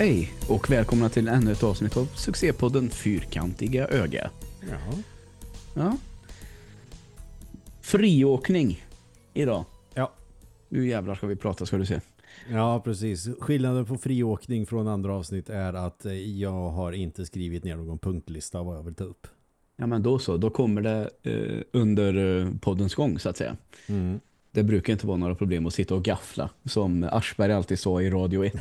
Hej och välkomna till ännu ett avsnitt av succépodden Fyrkantiga öga. Ja. Ja. Friåkning idag. Ja. Nu jävlar ska vi prata ska du se. ja, precis. Skillnaden på friåkning från andra avsnitt är att eh, jag har inte skrivit ner någon punktlista vad jag vill ta upp. Ja men då så, då kommer det eh, under eh, poddens gång så att säga. Mm. Det brukar inte vara några problem att sitta och gaffla som Aschberg alltid sa i Radio 1.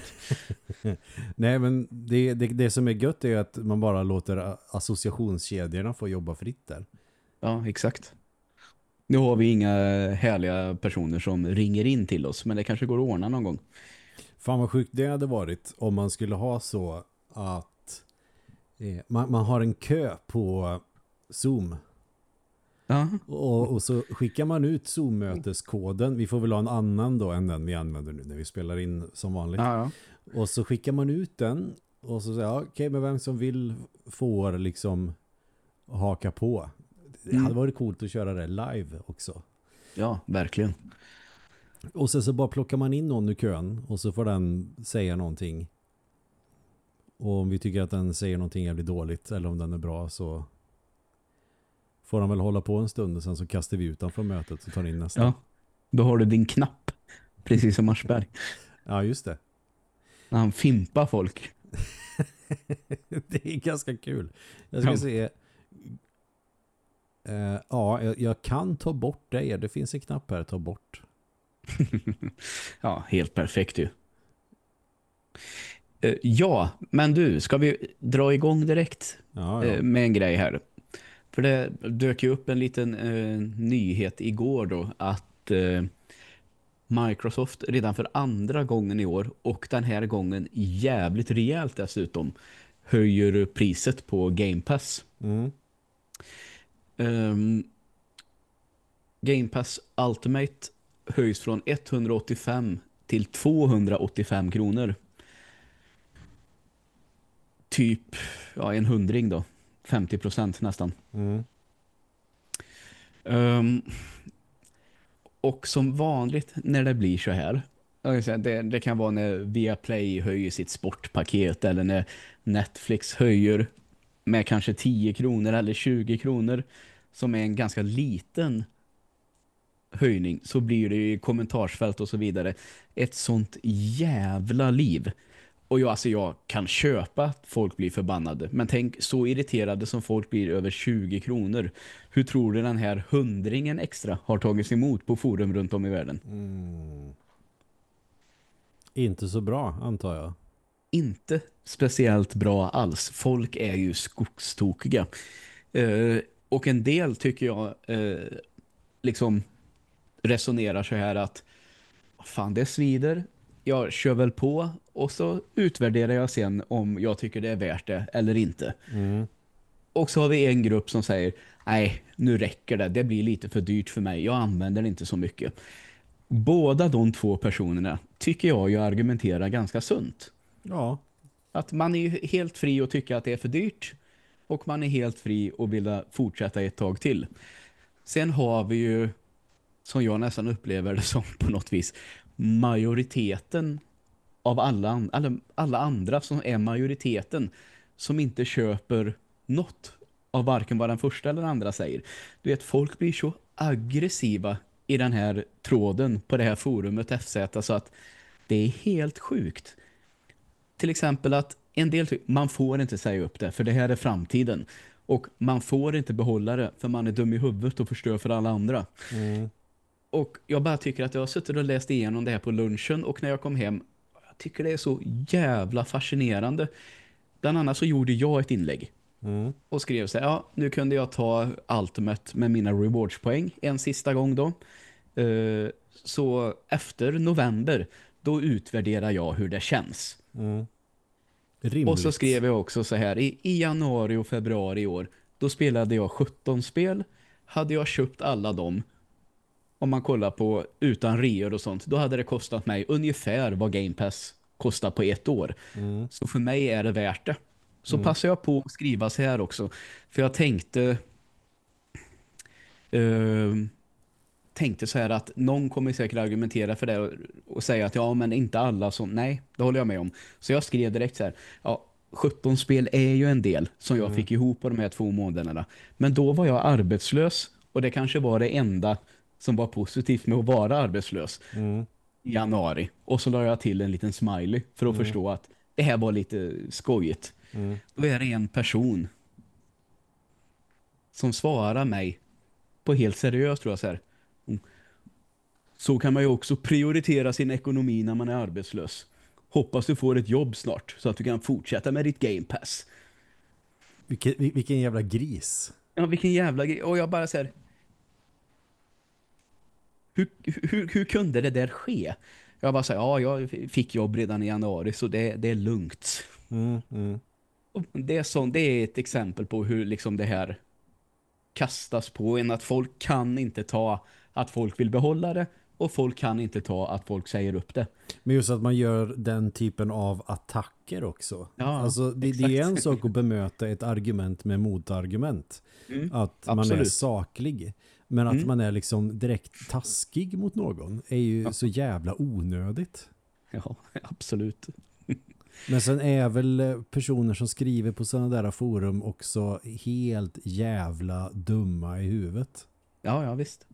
Nej, men det, det, det som är gött är att man bara låter associationskedjorna få jobba fritt där. Ja, exakt. Nu har vi inga härliga personer som ringer in till oss, men det kanske går att ordna någon gång. Fan vad sjukt det hade varit om man skulle ha så att eh, man, man har en kö på Zoom och, och så skickar man ut Zoom-möteskoden. Vi får väl ha en annan då än den vi använder nu när vi spelar in som vanligt. ja, ja. Och så skickar man ut den och så säger jag, okej, men vem som vill får liksom haka på. Det Mm. hade varit coolt att köra det live också. ja verkligen. Och sen så bara plockar man in någon ur kön och så får den säga någonting. Och om vi tycker att den säger någonting jävligt dåligt eller om den är bra så får han väl hålla på en stund och sen så kastar vi ut den från mötet och tar in nästa. Ja, då har du din knapp, precis som Aschberg. ja just det. När han fimpar folk. det är ganska kul. Jag ska Ja. se. Eh, ja, jag, jag kan ta bort det. Det finns en knapp här, ta bort. Ja, helt perfekt ju. Eh, Ja, men du, ska vi dra igång direkt Ja, ja. med en grej här? För det dök ju upp en liten eh, nyhet igår då att eh, Microsoft redan för andra gången i år och den här gången jävligt rejält dessutom höjer priset på Game Pass. Mm. Um, Game Pass Ultimate höjs från 185 till 285 kronor. Typ ja, en hundring då. 50 procent nästan. Mm. Ehm, och som vanligt när det blir så här det, det kan vara när Viaplay höjer sitt sportpaket eller när Netflix höjer med kanske 10 kronor eller 20 kronor som är en ganska liten höjning så blir det ju kommentarsfält och så vidare ett sånt jävla liv. Och jag, alltså jag kan köpa att folk blir förbannade. Men tänk så irriterade som folk blir över 20 kronor. Hur tror du den här hundringen extra har tagits emot på forum runt om i världen? Mm. Inte så bra, antar jag. Inte speciellt bra alls. Folk är ju skogstokiga. Eh, och en del tycker jag eh, liksom resonerar så här att fan det svider. Jag kör väl på och så utvärderar jag sen om jag tycker det är värt det eller inte. Mm. Och så har vi en grupp som säger nej, nu räcker det. Det blir lite för dyrt för mig. Jag använder det inte så mycket. Båda de två personerna tycker jag ju argumenterar ganska sunt. Ja, Att man är helt fri att tycka att det är för dyrt och man är helt fri att vilja fortsätta ett tag till. Sen har vi ju, som jag nästan upplever det som på något vis, majoriteten av alla, alla, alla andra som är majoriteten som inte köper något av varken vad den första eller den andra säger. Du vet, folk blir så aggressiva i den här tråden på det här forumet FZ så att det är helt sjukt till exempel att en del tycker man får inte säga upp det för det här är framtiden. Och man får inte behålla det för man är dum i huvudet och förstör för alla andra. mm. Och jag bara tycker att jag har suttit och läst igenom det här på lunchen och när jag kom hem jag tycker det är så jävla fascinerande. Bland annat så gjorde jag ett inlägg Mm. och skrev så här, ja nu kunde jag ta Ultimate med mina rewardspoäng en sista gång då. Eh, så efter november då utvärderar jag hur det känns. Mm. Rimligt. Och så skrev jag också så här, i, i januari och februari i år, då spelade jag 17 spel. Hade jag köpt alla dem, om man kollar på utan reor och sånt, då hade det kostat mig ungefär vad Game Pass kostar på ett år. Mm. Så för mig är det värt det. Så passar jag på att skriva så här också. För jag tänkte... ehm, tänkte så här att någon kommer säkert argumentera för det och, och säga att ja men inte alla som, nej det håller jag med om. Så jag skrev direkt så här, ja 17 spel är ju en del som jag mm. fick ihop på de här två månaderna. Men då var jag arbetslös och det kanske var det enda som var positivt med att vara arbetslös mm. i januari. Och så la jag till en liten smiley för att mm. förstå att det här var lite skojigt. Mm. Då är det en person som svarar mig på helt seriöst tror jag så här. Så kan man ju också prioritera sin ekonomi när man är arbetslös. Hoppas du får ett jobb snart så att du kan fortsätta med ditt Game Pass. Vilken, vilken jävla gris. Ja, vilken jävla gris. Och jag bara säger hur, hur, hur kunde det där ske? Jag bara säger, ja jag fick jobb redan i januari så det, det är lugnt. Mm, mm. det, är så, det är ett exempel på hur liksom det här kastas på en att folk kan inte ta att folk vill behålla det och folk kan inte ta att folk säger upp det. Men just att man gör den typen av attacker också. Ja, alltså det, det är en sak att bemöta ett argument med motargument. Mm, att man absolut. är saklig. Men att mm. man är liksom direkt taskig mot någon är ju ja. så jävla onödigt. Ja, absolut. Men sen är väl personer som skriver på sådana där forum också helt jävla dumma i huvudet. Ja, ja visst.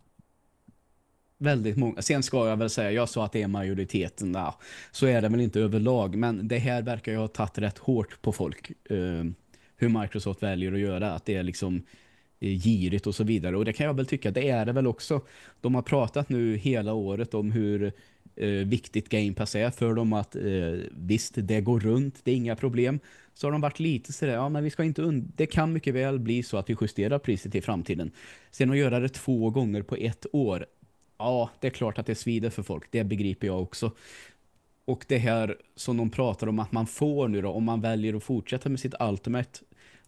Väldigt många. Sen ska jag väl säga, jag sa att det är majoriteten. Ja, så är det väl inte överlag. Men det här verkar jag ha tagit rätt hårt på folk. Uh, hur Microsoft väljer att göra. Att det är liksom Eh, girigt och så vidare. Och det kan jag väl tycka, det är det väl också. De har pratat nu hela året om hur eh, viktigt Game Pass är för dem att eh, visst, det går runt, det är inga problem. Så har de varit lite sådär, ja men vi ska inte det kan mycket väl bli så att vi justerar priset i framtiden. Sen att göra det två gånger på ett år, ja det är klart att det svider för folk, det begriper jag också. Och det här som de pratar om att man får nu då, om man väljer att fortsätta med sitt Ultimate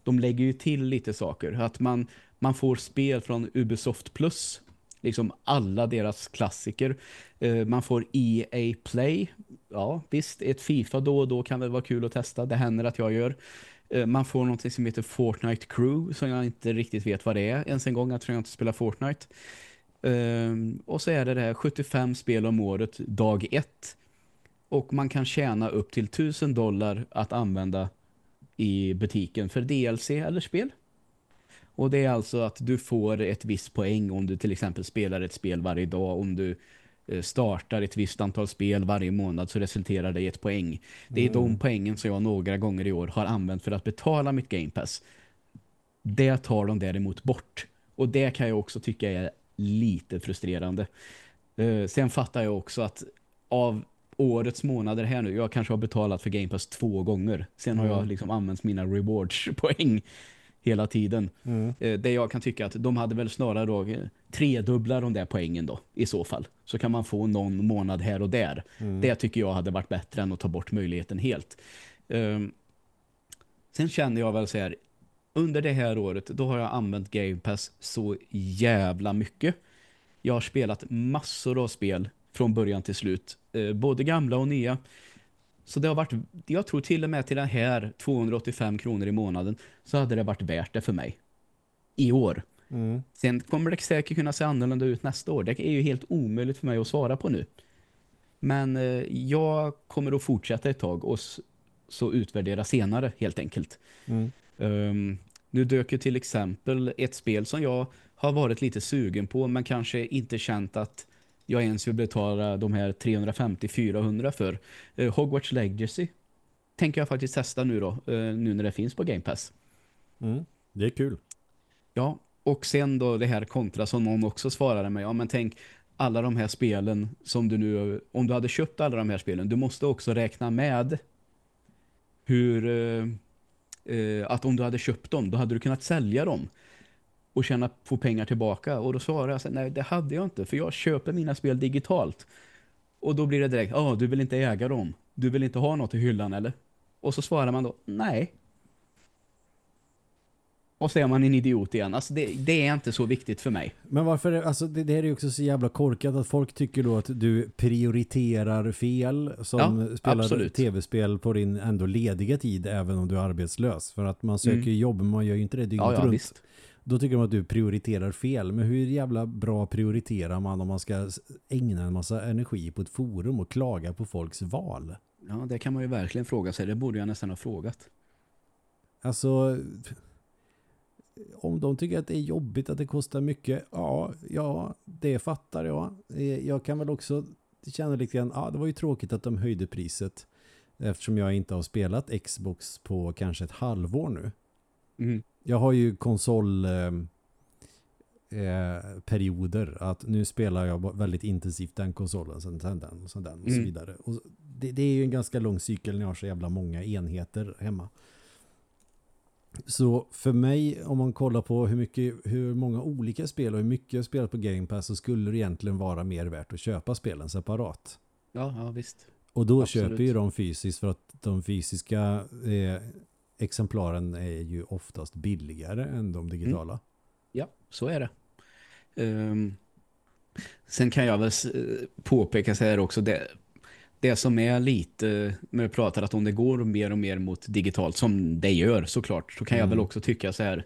de lägger ju till lite saker. Att man, man får spel från Ubisoft Plus. Liksom alla deras klassiker. Eh, man får EA Play. Ja, visst. Ett FIFA då och då kan väl vara kul att testa. Det händer att jag gör. Eh, man får något som heter Fortnite Crew. Som jag inte riktigt vet vad det är. Ens en gång. Jag tror jag inte spelar Fortnite. Eh, och så är det det här 75 spel om året dag ett. Och man kan tjäna upp till 1000 dollar att använda i butiken för DLC eller spel. Och det är alltså att du får ett visst poäng om du till exempel spelar ett spel varje dag. Om du eh, startar ett visst antal spel varje månad så resulterar det i ett poäng. Det är mm. de poängen som jag några gånger i år har använt för att betala mitt Game Pass. Det tar de däremot bort. Och det kan jag också tycka är lite frustrerande. Uh, sen fattar jag också att av årets månader här nu. Jag kanske har betalat för Game Pass två gånger. Sen har mm. jag liksom använt mina rewards-poäng hela tiden. Mm. Eh, det jag kan tycka att de hade väl snarare då eh, tredubbla de där poängen då i så fall. Så kan man få någon månad här och där. Mm. Det tycker jag hade varit bättre än att ta bort möjligheten helt. Um, sen känner jag väl så här under det här året då har jag använt Game Pass så jävla mycket. Jag har spelat massor av spel från början till slut. Eh, både gamla och nya. Så det har varit, jag tror till och med till den här 285 kronor i månaden så hade det varit värt det för mig. I år. Mm. Sen kommer det säkert kunna se annorlunda ut nästa år. Det är ju helt omöjligt för mig att svara på nu. Men eh, jag kommer att fortsätta ett tag och så utvärdera senare helt enkelt. Mm. Um, nu dök ju till exempel ett spel som jag har varit lite sugen på men kanske inte känt att jag ens vill betala de här 350-400 för. Eh, Hogwarts Legacy tänker jag faktiskt testa nu då, eh, nu när det finns på Game Pass. Mm, det är kul. Ja, och sen då det här kontra som någon också svarade mig. Ja, men tänk alla de här spelen som du nu, om du hade köpt alla de här spelen, du måste också räkna med hur, eh, eh att om du hade köpt dem, då hade du kunnat sälja dem och tjäna, få pengar tillbaka. Och då svarade jag så nej det hade jag inte för jag köper mina spel digitalt. Och då blir det direkt, ja du vill inte äga dem. Du vill inte ha något i hyllan eller? Och så svarar man då, nej. Och så är man en idiot igen. Alltså det, det, är inte så viktigt för mig. Men varför, alltså det, det är ju också så jävla korkat att folk tycker då att du prioriterar fel som ja, spelar tv-spel på din ändå lediga tid även om du är arbetslös. För att man söker mm. jobb, man gör ju inte det dygnet ja, ja, runt. Visst. Då tycker de att du prioriterar fel. Men hur jävla bra prioriterar man om man ska ägna en massa energi på ett forum och klaga på folks val? Ja, det kan man ju verkligen fråga sig. Det borde jag nästan ha frågat. Alltså, om de tycker att det är jobbigt att det kostar mycket, ja, ja det fattar jag. Eh, jag kan väl också känna lite grann, ja det var ju tråkigt att de höjde priset eftersom jag inte har spelat Xbox på kanske ett halvår nu. Mm. Jag har ju konsol eh, eh, perioder att nu spelar jag väldigt intensivt den konsolen sen, sen den och sen den och så Mm. vidare. Och det, det är ju en ganska lång cykel när jag har så jävla många enheter hemma. Så för mig, om man kollar på hur, mycket, hur många olika spel och hur mycket jag spelar på Game Pass så skulle det egentligen vara mer värt att köpa spelen separat. Ja, ja visst. Och då Absolut. köper ju de fysiskt för att de fysiska eh, exemplaren är ju oftast billigare än de digitala. Ja, så är det. Ehm, sen kan jag väl påpeka så här också, det, det som är lite, när vi pratar att om det går mer och mer mot digitalt, som det gör såklart, så kan jag Mm. väl också tycka så här,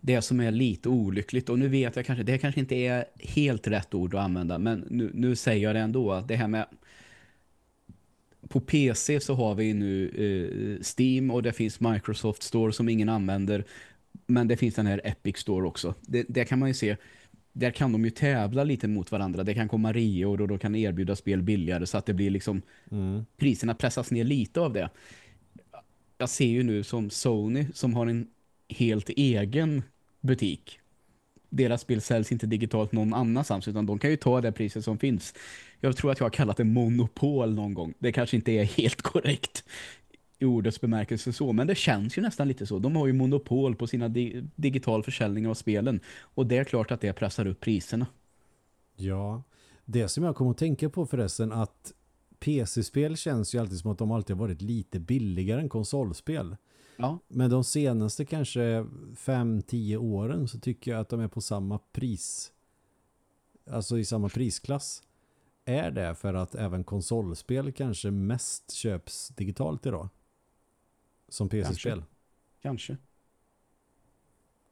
det som är lite olyckligt, och nu vet jag kanske, det kanske inte är helt rätt ord att använda, men nu, nu säger jag det ändå, att det här med på PC så har vi nu eh, Steam och det finns Microsoft Store som ingen använder. Men det finns den här Epic Store också. Det, där kan man ju se, där kan de ju tävla lite mot varandra. Det kan komma reor och då kan erbjuda spel billigare så att det blir liksom Mm. priserna pressas ner lite av det. Jag ser ju nu som Sony som har en helt egen butik. Deras spel säljs inte digitalt någon annanstans utan de kan ju ta det priset som finns. Jag tror att jag har kallat det monopol någon gång. Det kanske inte är helt korrekt i ordets bemärkelse så, men det känns ju nästan lite så. De har ju monopol på sina di digital försäljning av spelen och det är klart att det pressar upp priserna. Ja, det som jag kommer att tänka på förresten att PC-spel känns ju alltid som att de alltid varit lite billigare än konsolspel. Ja, Men de senaste kanske 5-10 åren så tycker jag att de är på samma pris. Alltså i samma prisklass. Är det för att även konsolspel kanske mest köps digitalt idag? Som PC-spel. kanske.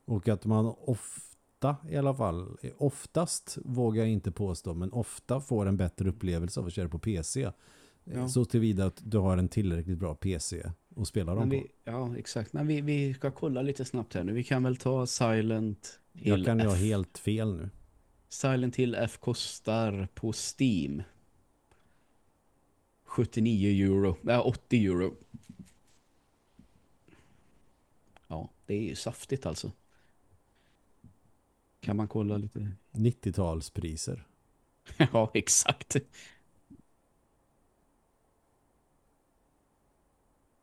Och att man ofta i alla fall, oftast vågar jag inte påstå, men ofta får en bättre upplevelse av att köra på PC. Ja. Så tillvida att du har en tillräckligt bra PC att spela dem Men på. vi, ja, exakt. Men vi, vi ska kolla lite snabbt här nu. Vi kan väl ta Silent Hill Jag kan F. helt fel nu. Silent Hill F kostar på Steam 79 euro. Nej, 80 euro. Ja, det är ju saftigt alltså. Kan man kolla lite? 90-talspriser. ja, exakt.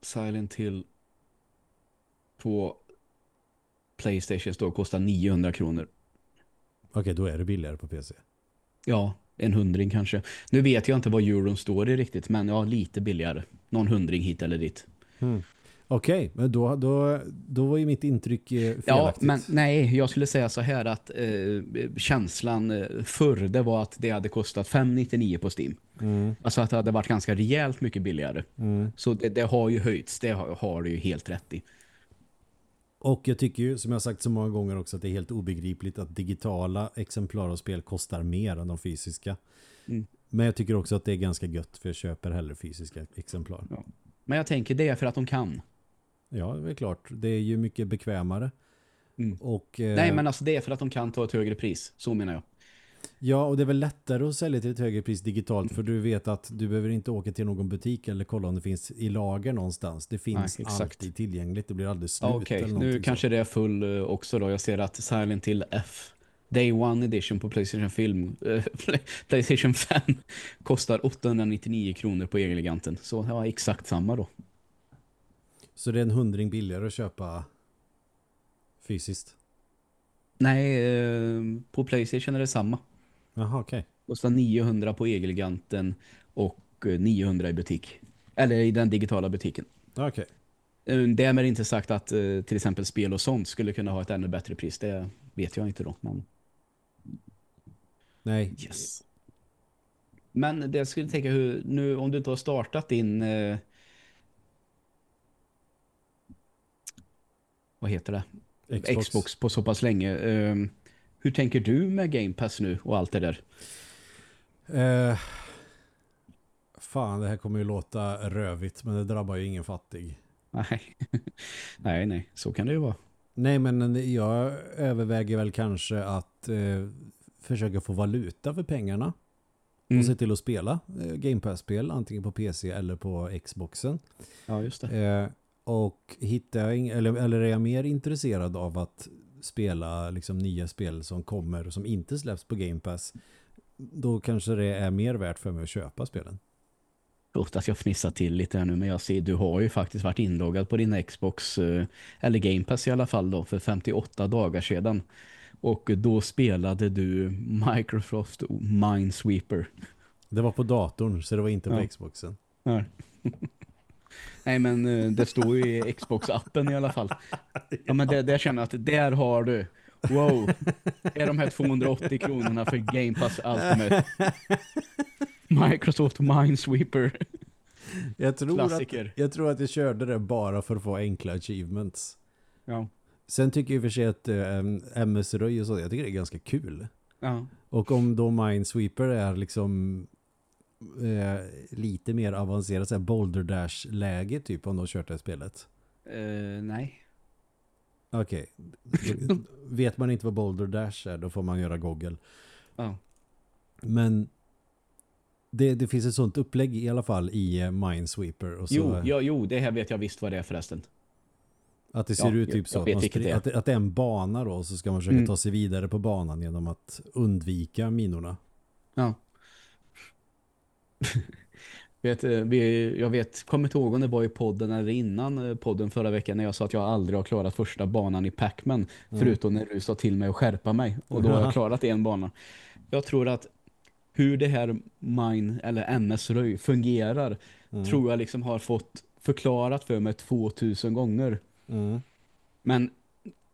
Silent Hill på Playstation Store kostar 900 kronor. Okej, då är det billigare på PC. Ja, en hundring kanske. Nu vet jag inte vad euron står i riktigt, men ja, lite billigare. Någon hundring hit eller dit. Hmm. Okej, men då, då, då var ju mitt intryck eh, Ja, felaktigt. men nej, jag skulle säga så här att eh, känslan eh, förr det var att det hade kostat 599 på Steam. Mm, Alltså att det hade varit ganska rejält mycket billigare. mm. Så det, det har ju höjts, det har, har du ju helt rätt i. Och jag tycker ju, som jag har sagt så många gånger också, att det är helt obegripligt att digitala exemplar av spel kostar mer än de fysiska. Mm. Men jag tycker också att det är ganska gött för jag köper hellre fysiska exemplar. Men jag tänker det är för att de kan. Ja, det är klart. Det är ju mycket bekvämare. Mm. Och, eh, Nej, men alltså det är för att de kan ta ett högre pris. Så menar jag. Ja, och det är väl lättare att sälja till ett högre pris digitalt för du vet att du behöver inte åka till någon butik eller kolla om det finns i lager någonstans. Det finns Nej, exakt. alltid tillgängligt. Det blir aldrig slut. Okej, eller nu kanske så. det är full eh, också då. Jag ser att Silent Hill F Day One Edition på Playstation Film eh, Playstation 5 kostar 899 kronor på Eleganten. Så ja, exakt samma då. Så det är en hundring billigare att köpa fysiskt. Nej, eh, på Playstation är det samma. Jaha, okej. Kostar 900 på Eleganten och eh, 900 i butik. Eller i den digitala butiken. Okej. Eh, Därmed inte sagt att eh, till exempel spel och sånt skulle kunna ha ett ännu bättre pris. Det vet jag inte då. Men Nej, Yes. Men det skulle tänka hur, nu om du inte har startat din eh, vad heter det? Xbox. Xbox på så pass länge. Um, hur tänker du med Game Pass nu och allt det där? Uh, fan, det här kommer ju låta rövigt men det drabbar ju ingen fattig. Nej, nej, nej. Så kan det ju vara. Nej, men jag överväger väl kanske att eh, försöka få valuta för pengarna. Mm. Och se till att spela eh, Game Pass-spel antingen på PC eller på Xboxen. Ja, just det. Och hittar jag, eller, eller är jag mer intresserad av att spela liksom nya spel som kommer som inte släpps på Game Pass då kanske det är mer värt för mig att köpa spelen. Förlåt att jag fnissar till lite här nu men jag ser du har ju faktiskt varit inloggad på din Xbox eh, eller Game Pass i alla fall då för 58 dagar sedan. Och då spelade du Microsoft Minesweeper. Det var på datorn så det var inte på ja. Xboxen. Ja. Nej men eh, det står ju i Xbox-appen i alla fall. Ja men det, det känner jag att där har du Wow, är de här 280 kronorna för Game Pass Ultimate? Microsoft Minesweeper. Jag tror, att, jag tror att jag körde det bara för att få enkla achievements. Ja. Sen tycker jag för sig att äh, eh, MS-röj och så, jag tycker det är ganska kul. Ja. Och om då Minesweeper är liksom äh, lite mer avancerat, så här Boulder Dash-läge typ om de kört det spelet. Uh, nej. Okej. Okay. Vet man inte vad Boulder Dash är, då får man göra Google. Ja. Men det, det finns ett sånt upplägg i alla fall i uh, Minesweeper. Och så, jo, ja, jo, det här vet jag visst vad det är förresten. Att det ser ja, ut typ så. Att, det att, att, det är en bana då så ska man försöka mm. ta sig vidare på banan genom att undvika minorna. Ja. vet, eh, vi, jag vet, kommer inte ihåg om det var i podden eller innan eh, podden förra veckan när jag sa att jag aldrig har klarat första banan i Pac-Man. Mm. Förutom när du sa till mig att skärpa mig. Och då har jag klarat en bana. Jag tror att hur det här Mine eller MS-röj fungerar mm. tror jag liksom har fått förklarat för mig 2000 gånger. Mm. Men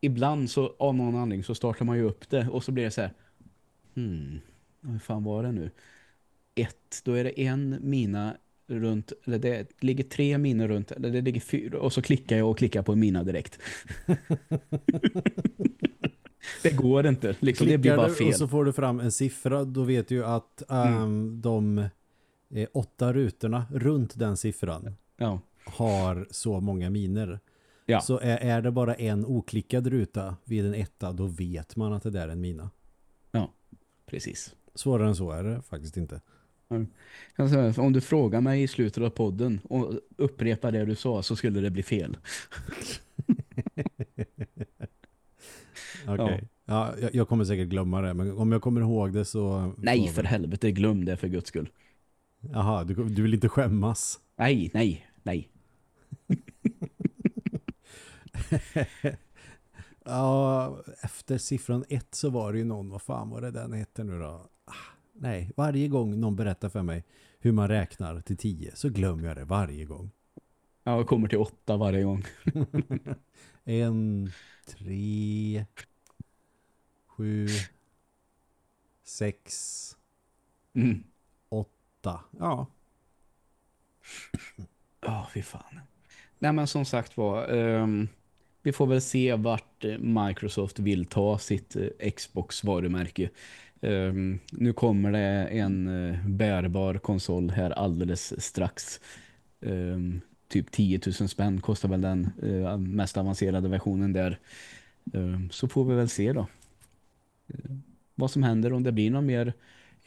ibland så av någon anledning så startar man ju upp det och så blir det så här hmm, vad fan var det nu? Ett, då är det en mina runt, eller det ligger tre minor runt, eller det ligger fyra, och så klickar jag och klickar på en mina direkt. det går inte, liksom, det blir bara fel. och så får du fram en siffra, då vet du att um, mm. de eh, åtta rutorna runt den siffran ja. har så många miner. Ja. Så är, är det bara en oklickad ruta vid en etta, då vet man att det där är en mina. Ja, precis. Svårare än så är det faktiskt inte. Alltså, om du frågar mig i slutet av podden och upprepar det du sa så skulle det bli fel. Okej. Okay. Ja. ja, jag kommer säkert glömma det. Men om jag kommer ihåg det så... Nej, för helvete. Glöm det för guds skull. Jaha, du, du vill inte skämmas? Nej, nej, nej. ja, efter siffran ett så var det ju någon, vad fan var det den hette nu då? Nej, varje gång någon berättar för mig hur man räknar till tio så glömmer jag det varje gång. Ja, jag kommer till åtta varje gång. en, tre, sju, sex, mm. åtta. Ja. Ja, oh, fy fan. Nej men som sagt var, um, vi får väl se vart eh, Microsoft vill ta sitt uh, Xbox-varumärke. Um, nu kommer det en uh, bärbar konsol här alldeles strax. Um, typ 10 000 spänn kostar väl den uh, mest avancerade versionen där. Ehm, så får vi väl se då. vad som händer om det blir någon mer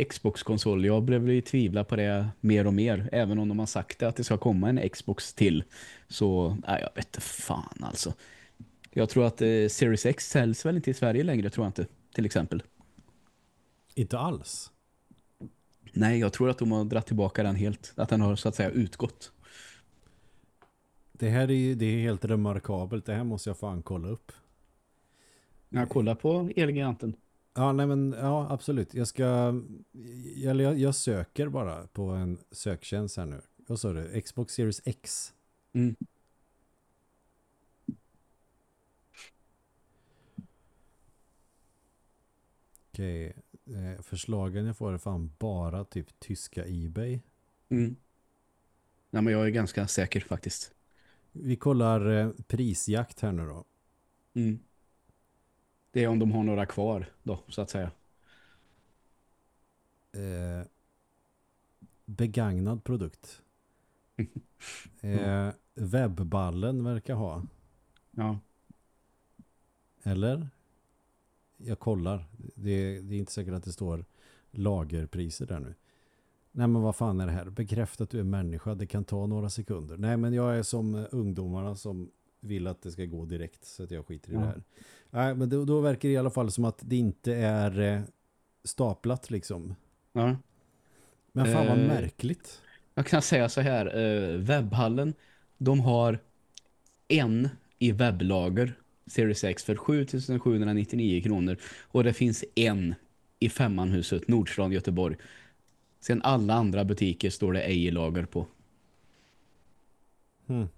Xbox-konsol. Jag blev ju tvivla på det mer och mer. Även om de har sagt det att det ska komma en Xbox till. Så, nej, jag vet inte fan alltså. Jag tror att eh, Series X säljs väl inte i Sverige längre, tror jag inte. Till exempel. Inte alls? Nej, jag tror att de har dratt tillbaka den helt. Att den har så att säga utgått. Det här är ju det är helt remarkabelt. Det här måste jag fan kolla upp. Ja, kolla på Elgiganten. Ja, nej men ja, absolut. Jag ska jag, jag söker bara på en söktjänst här nu. Vad sa du? Xbox Series X. Mm. Okej. Eh, förslagen jag får är fan bara typ tyska Ebay. Mm. Ja, men jag är ganska säker faktiskt. Vi kollar eh, prisjakt här nu då. Mm. Det är om de har några kvar då, så att säga. Eh, begagnad produkt. Eh, webballen verkar ha. Ja. Eller? Jag kollar. Det, det är inte säkert att det står lagerpriser där nu. Nej men vad fan är det här? Bekräfta att du är människa. Det kan ta några sekunder. Nej men jag är som eh, ungdomarna som vill att det ska gå direkt så att jag skiter i Ja. det här. Nej men då, då verkar det i alla fall som att det inte är eh, staplat liksom. ja. Men fan vad Eh, märkligt. Jag kan säga så här, eh, webbhallen, de har en i webblager Series X för 7799 kronor och det finns en i femmanhuset Nordstrand Göteborg. Sen alla andra butiker står det ej i lager på. Hmm.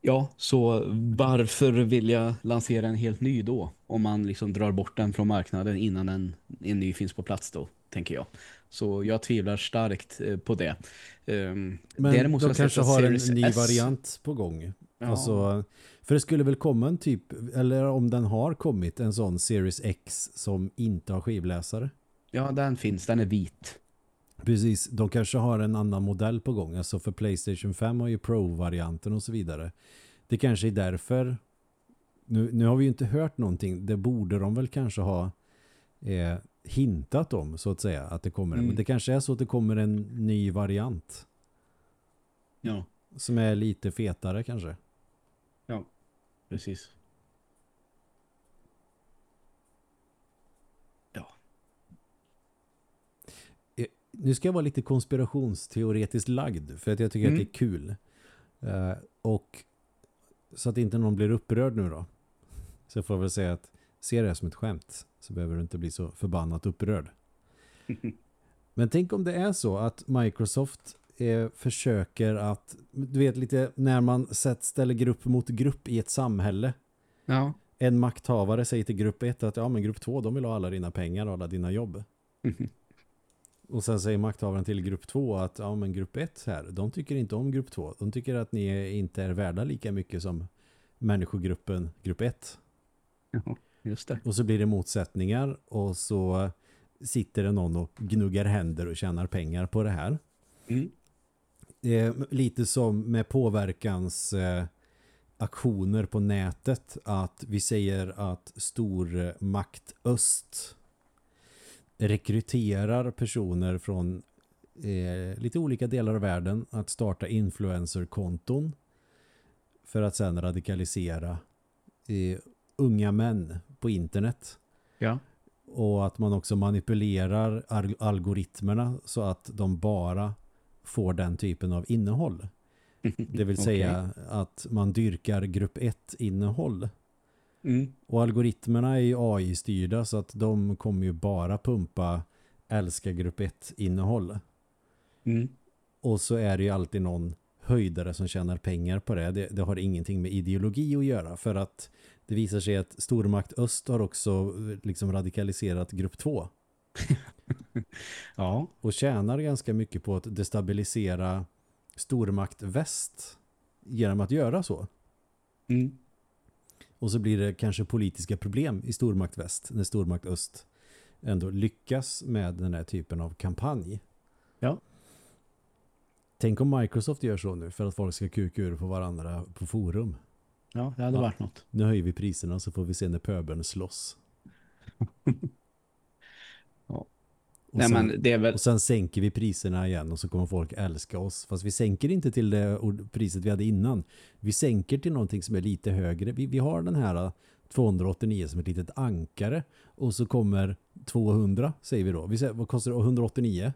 Ja, så varför vill jag lansera en helt ny då? Om man liksom drar bort den från marknaden innan en, en ny finns på plats då, tänker jag. Så jag tvivlar starkt eh, på det. Um, Men Däremot de kanske har en ny S. variant på gång. ja, Alltså, för det skulle väl komma en typ, eller om den har kommit, en sån Series X som inte har skivläsare. ja, den finns. Den är vit. Precis, de kanske har en annan modell på gång. Alltså för Playstation 5 har ju Pro-varianten och så vidare. Det kanske är därför, nu, nu har vi ju inte hört någonting, det borde de väl kanske ha eh, hintat om så att säga, att det kommer. Mm. Men det kanske är så att det kommer en ny variant Ja, som är lite fetare kanske. precis. Ja. nu ska jag vara lite konspirationsteoretiskt lagd för att jag tycker Mm. att det är kul. Eh, och så att inte någon blir upprörd nu då. Så får jag väl säga att se det som ett skämt så behöver du inte bli så förbannat upprörd. Men tänk om det är så att Microsoft eh, försöker att, du vet lite när man sätt, ställer grupp mot grupp i ett samhälle. Ja. En makthavare säger till grupp 1 att ja men grupp 2 de vill ha alla dina pengar och alla dina jobb. Och sen säger makthavaren till grupp 2 att ja men grupp 1 här, de tycker inte om grupp 2. De tycker att ni inte är värda lika mycket som människogruppen grupp 1. ja, just det. Och så blir det motsättningar och så sitter det någon och gnuggar händer och tjänar pengar på det här. Mm. Eh, lite som med påverkans eh, aktioner på nätet att vi säger att stormakt öst rekryterar personer från eh, lite olika delar av världen att starta influencerkonton för att sedan radikalisera eh, unga män på internet Ja. och att man också manipulerar al- algoritmerna så att de bara får den typen av innehåll. Det vill säga att man dyrkar grupp 1 innehåll. Mm. Och algoritmerna är ju AI-styrda så att de kommer ju bara pumpa älska grupp 1 innehåll. Mm. Och så är det ju alltid någon höjdare som tjänar pengar på det. det. Det har ingenting med ideologi att göra för att det visar sig att stormakt öst har också liksom radikaliserat grupp 2 Ja. och tjänar ganska mycket på att destabilisera stormakt väst genom att göra så. Mm. Och så blir det kanske politiska problem i stormakt väst när stormakt öst ändå lyckas med den här typen av kampanj. Ja. Tänk om Microsoft gör så nu för att folk ska kuka ur på varandra på forum. Ja, det hade Ja. varit något. Nu höjer vi priserna så får vi se när pöbeln slåss. Ja. Och, Nej, sen, men det är väl... och sen sänker vi priserna igen och så kommer folk älska oss. Fast vi sänker inte till det priset vi hade innan. Vi sänker till någonting som är lite högre. Vi, vi har den här eh, 289 som ett litet ankare. Och så kommer 200 säger vi då. Vi säger, vad kostar det? 189.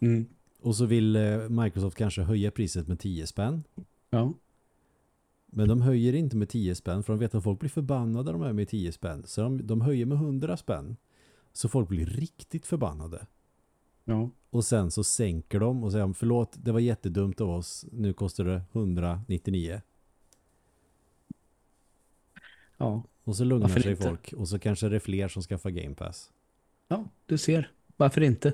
Mm. Och så vill eh, Microsoft kanske höja priset med 10 spänn. Ja. Men de höjer inte med 10 spänn för de vet att folk blir förbannade de är med 10 spänn. Så de, de höjer med 100 spänn. Så folk blir riktigt förbannade. Ja. Och sen så sänker de och säger förlåt det var jättedumt av oss. Nu kostar det 199. Ja. Och så lugnar Varför sig inte? folk. Och så kanske det är fler som skaffar Game Pass. Ja, du ser. Varför inte?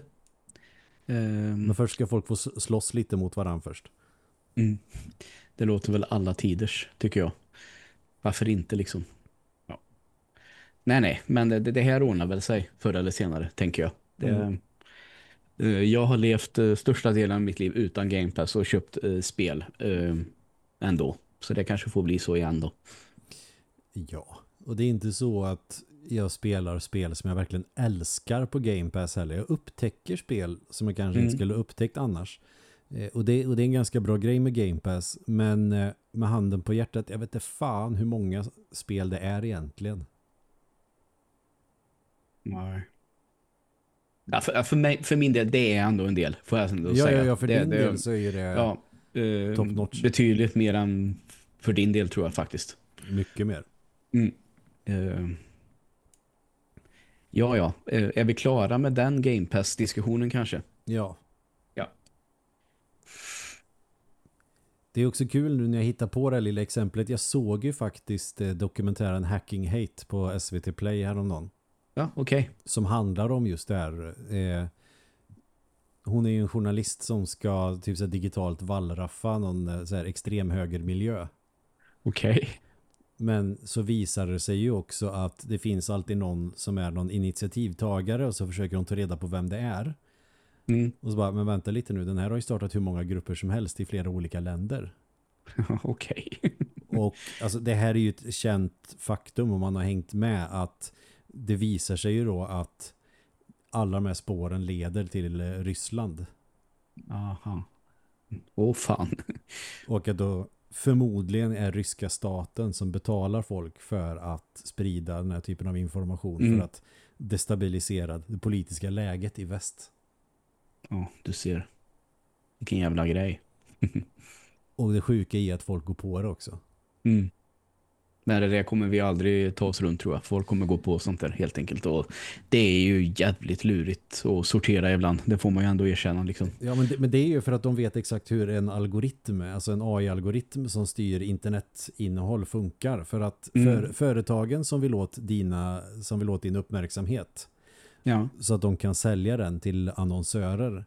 Ehm, Men först ska folk få slåss lite mot varandra först. Mm. Det låter väl alla tiders, tycker jag. Varför inte liksom? Ja. Nej, nej, men det, det här ordnar väl sig förr eller senare, tänker jag. Det, Mm. eh, Jag har levt eh, största delen av mitt liv utan Game Pass och köpt eh, spel eh, ändå. Så det kanske får bli så igen då. Ja, och det är inte så att jag spelar spel som jag verkligen älskar på Game Pass heller. Jag upptäcker spel som jag kanske Mm. inte skulle ha upptäckt annars. Eh, och, det, och det är en ganska bra grej med Game Pass. Men eh, med handen på hjärtat, jag vet inte fan hur många spel det är egentligen. Nej. Ja, för, för, mig, för min del, det är ändå en del, får jag ändå Ja, säga. ja, ja, för det, din det, del så är ju det Ja, eh, Top notch. betydligt mer än för din del tror jag faktiskt. mycket mer. Mm. Eh, ja, ja. Eh, är vi klara med den Game Pass-diskussionen kanske? Ja. Det är också kul nu när jag hittar på det här lilla exemplet. Jag såg ju faktiskt eh, dokumentären Hacking Hate på SVT Play häromdagen. Ja, okej. som handlar om just det här. Eh, hon är ju en journalist som ska typ så här, digitalt vallraffa någon eh, så här, extrem högermiljö. Okej. Men så visar det sig ju också att det finns alltid någon som är någon initiativtagare och så försöker de ta reda på vem det är. Mm. Och så bara, men vänta lite nu, den här har ju startat hur många grupper som helst i flera olika länder. Okej. Och alltså, det här är ju ett känt faktum om man har hängt med att det visar sig ju då att alla de här spåren leder till eh, Ryssland. Aha. Åh fan. Och att då förmodligen är ryska staten som betalar folk för att sprida den här typen av information Mm. för att destabilisera det politiska läget i väst. Ja, du ser. Vilken jävla grej. Och det sjuka i att folk går på det också. Mm. Men det där kommer vi aldrig ta oss runt tror jag. Folk kommer gå på sånt där helt enkelt. Och det är ju jävligt lurigt att sortera ibland. Det får man ju ändå erkänna liksom. Ja, men det, men det är ju för att de vet exakt hur en algoritm, alltså en AI-algoritm som styr internetinnehåll funkar. För att Mm. för, företagen som vill, åt dina, som vill åt din uppmärksamhet Ja. så att de kan sälja den till annonsörer.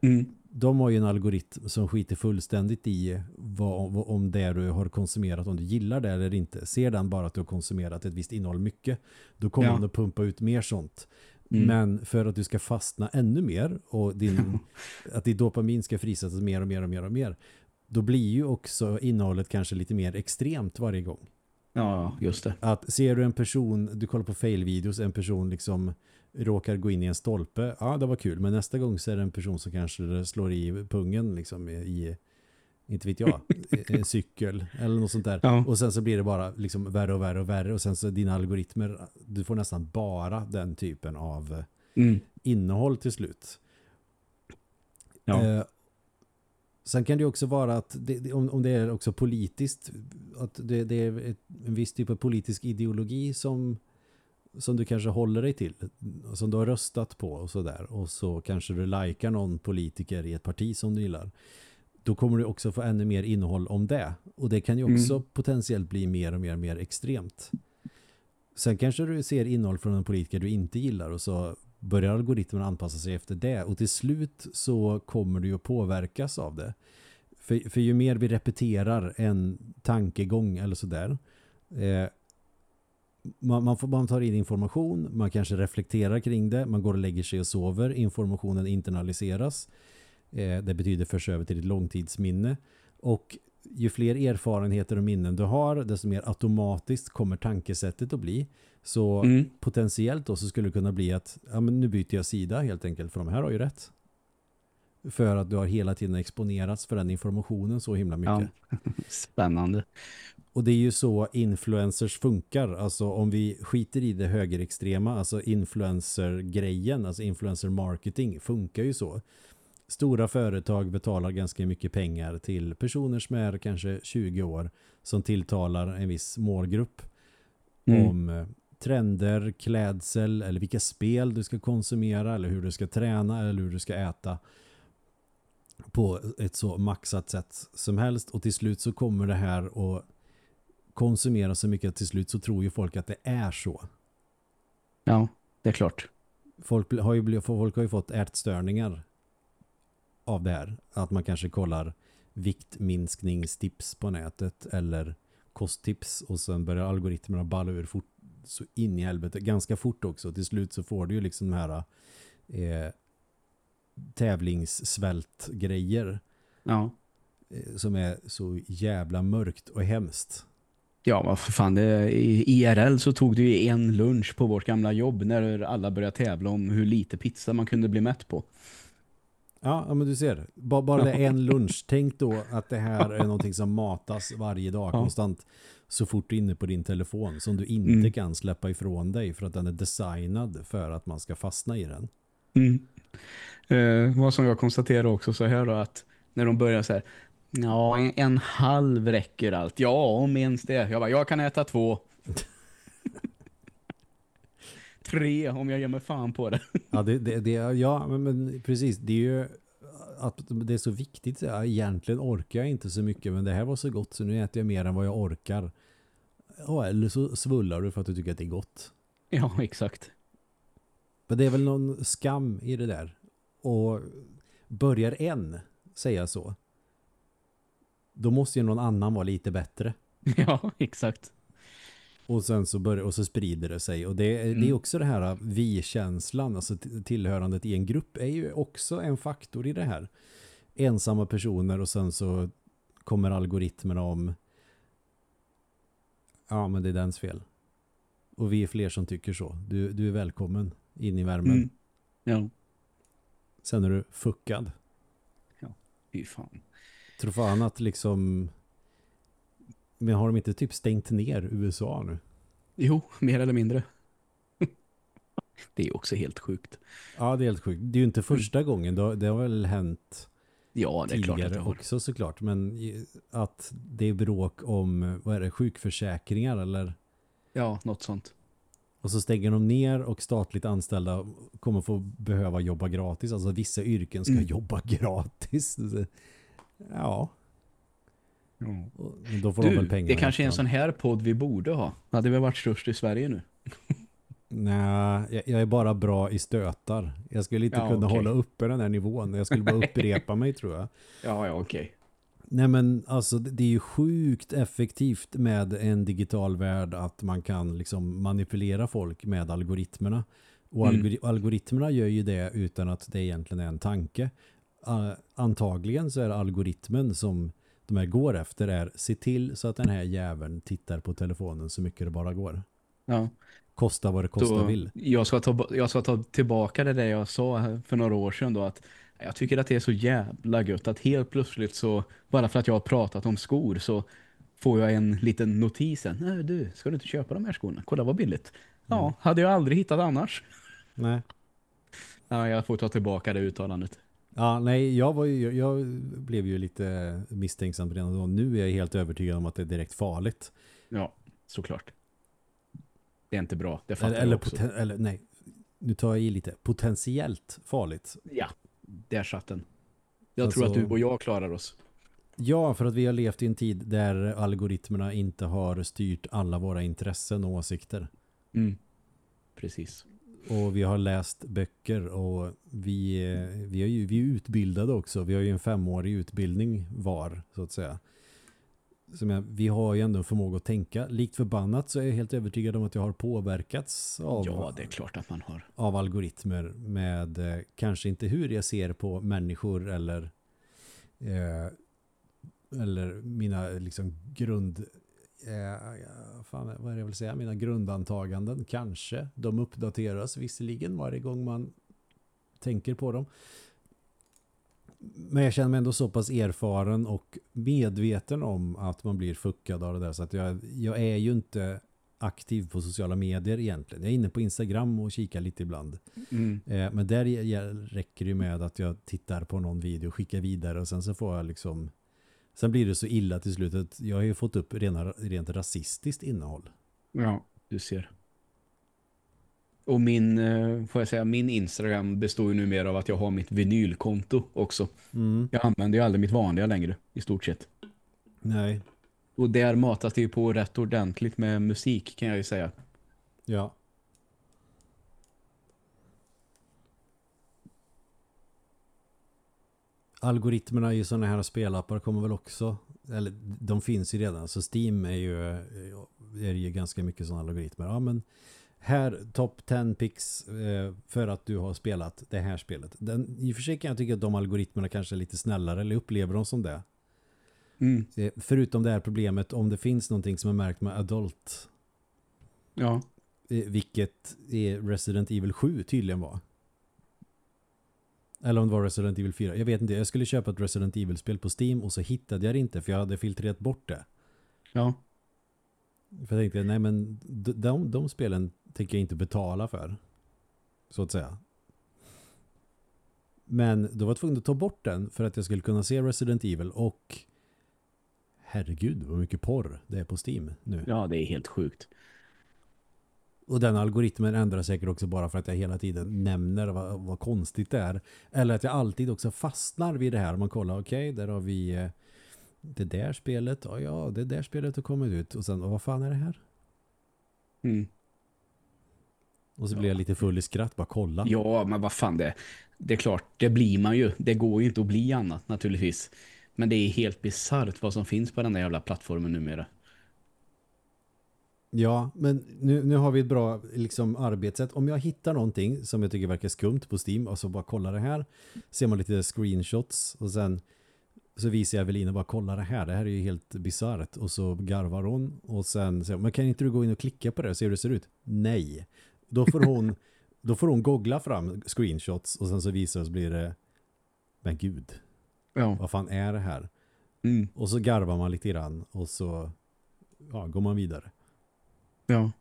Mm. De har ju en algoritm som skiter fullständigt i vad, vad, om det du har konsumerat, om du gillar det eller inte. Ser den bara att du har konsumerat ett visst innehåll mycket, då kommer Ja. den att pumpa ut mer sånt. Mm. Men för att du ska fastna ännu mer och din, att ditt dopamin ska frisättas mer och mer och mer och mer, då blir ju också innehållet kanske lite mer extremt varje gång. Ja, just det. Att ser du en person, du kollar på fail-videos, en person liksom råkar gå in i en stolpe, ja det var kul, men nästa gång så är det en person som kanske slår i pungen liksom i, inte vet jag, en cykel eller något sånt där. Ja. Och sen så blir det bara liksom värre och värre och värre och sen så dina algoritmer, du får nästan bara den typen av eh, Mm. innehåll till slut. Ja. Eh, sen kan det också vara att det, det, om, om det är också politiskt, att det, det är ett, en viss typ av politisk ideologi som, som du kanske håller dig till, som du har röstat på och sådär. Och så kanske du likar någon politiker i ett parti som du gillar. Då kommer du också få ännu mer innehåll om det. Och det kan ju också Mm. potentiellt bli mer och mer och mer extremt. Sen kanske du ser innehåll från en politiker du inte gillar och så börjar algoritmen anpassa sig efter det och till slut så kommer du ju att påverkas av det. För, för ju mer vi repeterar en tankegång eller sådär eh, man, man, får, man tar in information, man kanske reflekterar kring det, man går och lägger sig och sover, informationen internaliseras. Eh, det betyder förs över till ett långtidsminne och ju fler erfarenheter och minnen du har, desto mer automatiskt kommer tankesättet att bli. Så Mm. potentiellt då så skulle det kunna bli att ja, men nu byter jag sida helt enkelt för de här har ju rätt. För att du har hela tiden exponerats för den informationen så himla mycket. Ja. Spännande. Och det är ju så influencers funkar. Alltså om vi skiter i det högerextrema, alltså influencer-grejen, alltså influencer marketing funkar ju så. Stora företag betalar ganska mycket pengar till personer som är kanske 20 år som tilltalar en viss målgrupp Mm. om eh, trender, klädsel eller vilka spel du ska konsumera eller hur du ska träna eller hur du ska äta på ett så maxat sätt som helst och till slut så kommer det här att konsumera så mycket att till slut så tror ju folk att det är så. Ja, det är klart. Folk har ju, blivit- folk har ju fått ätstörningar av det här. Att man kanske kollar viktminskningstips på nätet eller kosttips och sen börjar algoritmerna balla ur fort, så in i helvete. Ganska fort också. Till slut så får du ju liksom de här eh, tävlingssvält-grejer Ja. eh, som är så jävla mörkt och hemskt. Ja, vad för fan. Det, I IRL så tog det ju en lunch på vårt gamla jobb när alla började tävla om hur lite pizza man kunde bli mätt på. Ja, men du ser. Bara, bara det en lunch. Tänk då att det här är någonting som matas varje dag konstant så fort du är inne på din telefon som du inte Mm. kan släppa ifrån dig för att den är designad för att man ska fastna i den. Mm. Eh, vad som jag konstaterar också så här då att när de börjar så här ja, en, en halv räcker allt. Ja, om ens det. Jag bara, jag kan äta två. Tre om jag ger mig fan på det. Ja, det, det, det, ja men, men precis. Det är ju att det är så viktigt. Ja, egentligen orkar jag inte så mycket men det här var så gott så nu äter jag mer än vad jag orkar. Ja, eller så svullar du för att du tycker att det är gott. Ja, exakt. Men det är väl någon skam i det där. Och börjar en säga så då måste ju någon annan vara lite bättre. Ja, exakt. Och sen så börjar och så sprider det sig. Och det, det är Mm. också det här vi-känslan, alltså tillhörandet i en grupp är ju också en faktor i det här. Ensamma personer och sen så kommer algoritmerna om ja men det är dens fel. Och vi är fler som tycker så. Du, du är välkommen in i värmen. Mm. Ja, Sen är du fuckad. fy fan. Tror fan att liksom men har de inte typ stängt ner USA nu? Jo, mer eller mindre. Det är också helt sjukt. Ja, det är helt sjukt. Det är ju inte första gången. Det har, det har väl hänt Ja, det är klart tidigare det har. också såklart. Men att det är bråk om vad är det, sjukförsäkringar eller Ja, något sånt. och så stänger de ner och statligt anställda kommer få behöva jobba gratis. Alltså vissa yrken ska Mm. jobba gratis. Ja, och då får de Du, väl pengar. det kanske är en sån här podd vi borde ha. Hade vi varit störst i Sverige nu? Nej, jag, jag är bara bra i stötar. Jag skulle inte Ja, kunna okej. hålla uppe den här nivån. Jag skulle bara upprepa mig tror jag. Ja, ja, okej. Nej men alltså det är ju sjukt effektivt med en digital värld att man kan liksom manipulera folk med algoritmerna. Och Mm. algori- algoritmerna gör ju det utan att det egentligen är en tanke. Antagligen så är algoritmen som de här går efter är se till så att den här jäveln tittar på telefonen så mycket det bara går. Ja. Kosta vad det kosta Då, vill. jag, ska ta, jag ska ta tillbaka det där jag sa för några år sedan då att jag tycker att det är så jävla gött att helt plötsligt så, bara för att jag har pratat om skor så får jag en liten notis. Nej du, ska du inte köpa de här skorna? Kolla vad billigt. Ja, Mm. hade jag aldrig hittat annars. Nej. Ja, jag får ta tillbaka det uttalandet. Ja, nej, jag, var ju, jag blev ju lite misstänksam redan då. Nu är jag helt övertygad om att det är direkt farligt. Ja, såklart. Det är inte bra, det fattar Eller, jag också. eller nej, nu tar jag i lite. Potentiellt farligt. Ja, där satt den. Jag Alltså- tror att du och jag klarar oss. Ja, för att vi har levt i en tid där algoritmerna inte har styrt alla våra intressen och åsikter. Mm. Precis. Och vi har läst böcker och vi, vi, är ju, vi är utbildade också. Vi har ju en femårig utbildning var, så att säga. Som jag, vi har ju ändå en förmåga att tänka. Likt förbannat så är jag helt övertygad om att jag har påverkats av, Ja, det är klart att man har. av algoritmer med eh, kanske inte hur jag ser på människor eller eh, eller mina liksom grund eh, fan, vad är det jag vill säga mina grundantaganden kanske de uppdateras visserligen varje gång man tänker på dem men jag känner mig ändå så pass erfaren och medveten om att man blir fuckad av det där så att jag, jag är ju inte aktiv på sociala medier egentligen. Jag är inne på Instagram och kikar lite ibland. Mm. Eh, men där räcker det ju med att jag tittar på någon video, skickar vidare och sen så får jag liksom sen blir det så illa till slut att jag har ju fått upp rena, rent rasistiskt innehåll. Ja, du ser. Och min, eh, får jag säga, min Instagram består ju numera av att jag har mitt vinylkonto också. Mm. Jag använder ju aldrig mitt vanliga längre, i stort sett. Nej, Och där matas det ju på rätt ordentligt med musik kan jag ju säga. ja. Algoritmerna i sådana här spelappar kommer väl också, eller de finns ju redan, så Steam är ju, är ju ganska mycket sådana algoritmer. Ja men här top 10 picks eh, för att du har spelat det här spelet. Den, I och för sig kan jag tycka att de algoritmerna kanske är lite snällare eller upplever de som det. Mm. Eh, förutom det här problemet om det finns någonting som är märkt med adult Ja. eh, vilket är Resident Evil 7 tydligen var. Eller om det var Resident Evil 4. Jag vet inte, jag skulle köpa ett Resident Evil-spel på Steam och så hittade jag det inte för jag hade filtrerat bort det. Ja. För jag tänkte, nej men de, de, de spelen tänker jag inte betala för. Så att säga. Men då var jag tvungen att ta bort den för att jag skulle kunna se Resident Evil och herregud vad mycket porr det är på Steam nu. Ja, det är helt sjukt. Och den algoritmen ändrar säkert också bara för att jag hela tiden nämner vad, vad konstigt det är. Eller att jag alltid också fastnar vid det här. Man kollar, okej, okay, där har vi eh, det där spelet. Ja, ja, det där spelet har kommit ut. Och sen, vad fan är det här? Mm. Och så blir jag lite full i skratt, bara kolla. Ja, men vad fan det Det är klart, det blir man ju. Det går ju inte att bli annat naturligtvis. Men det är helt bizarrt vad som finns på den där jävla plattformen numera. Ja, men nu, nu har vi ett bra liksom, arbetssätt. Om jag hittar någonting som jag tycker verkar skumt på Steam och så bara kolla det här. Ser man lite screenshots och sen så visar jag Evelina bara kolla det här. Det här är ju helt bizarrt. Och så garvar hon och sen säger men kan inte du gå in och klicka på det och se hur det ser ut? Nej. Då får hon då får hon googla fram screenshots och sen så visar det så blir det men gud. Ja. Vad fan är det här? Mm. Och så garvar man lite grann och så ja, går man vidare. Ja.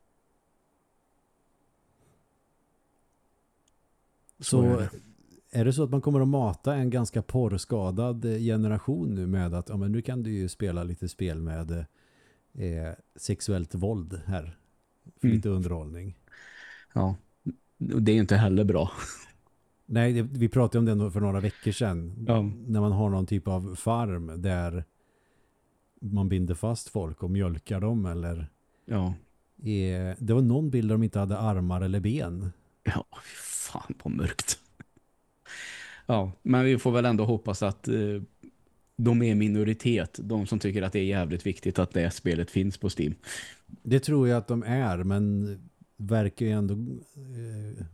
Så, Så är är, det. det. så att man kommer att mata en ganska porrskadad generation nu med att ja, men nu kan du ju spela lite spel med eh, sexuellt våld här. För Mm. lite underhållning. Ja. Det är inte heller bra. Nej, det, vi pratade om det för några veckor sedan. Ja. När man har någon typ av farm där man binder fast folk och mjölkar dem eller Ja. Eh, det var någon bild där de inte hade armar eller ben. Ja, fan på mörkt. Ja, men vi får väl ändå hoppas att eh, de är minoritet. De som tycker att det är jävligt viktigt att det spelet finns på Steam. Det tror jag att de är, men verkar ju ändå eh,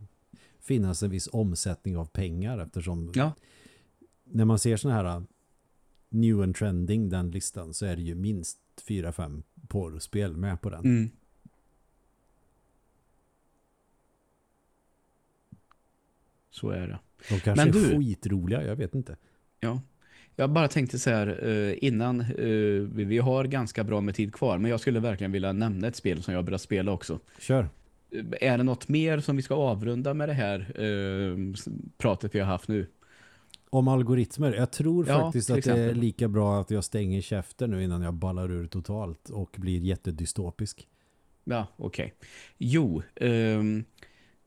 finnas en viss omsättning av pengar eftersom Ja. när man ser såna här uh, new and trending, den listan, så är det ju minst 4-5 porrspel med på den. Mm. Så är det. De kanske Men är du- skitroliga, jag vet inte. Ja. Jag bara tänkte så här eh, innan eh, vi har ganska bra med tid kvar men jag skulle verkligen vilja nämna ett spel som jag börjat spela också. Kör. Eh, Är det något mer som vi ska avrunda med det här pratet vi har haft nu? Om algoritmer. Jag tror Ja, faktiskt att det är exempel. lika bra att jag stänger käften nu innan jag ballar ur totalt och blir jättedystopisk. Ja, okej. Jo, ehm,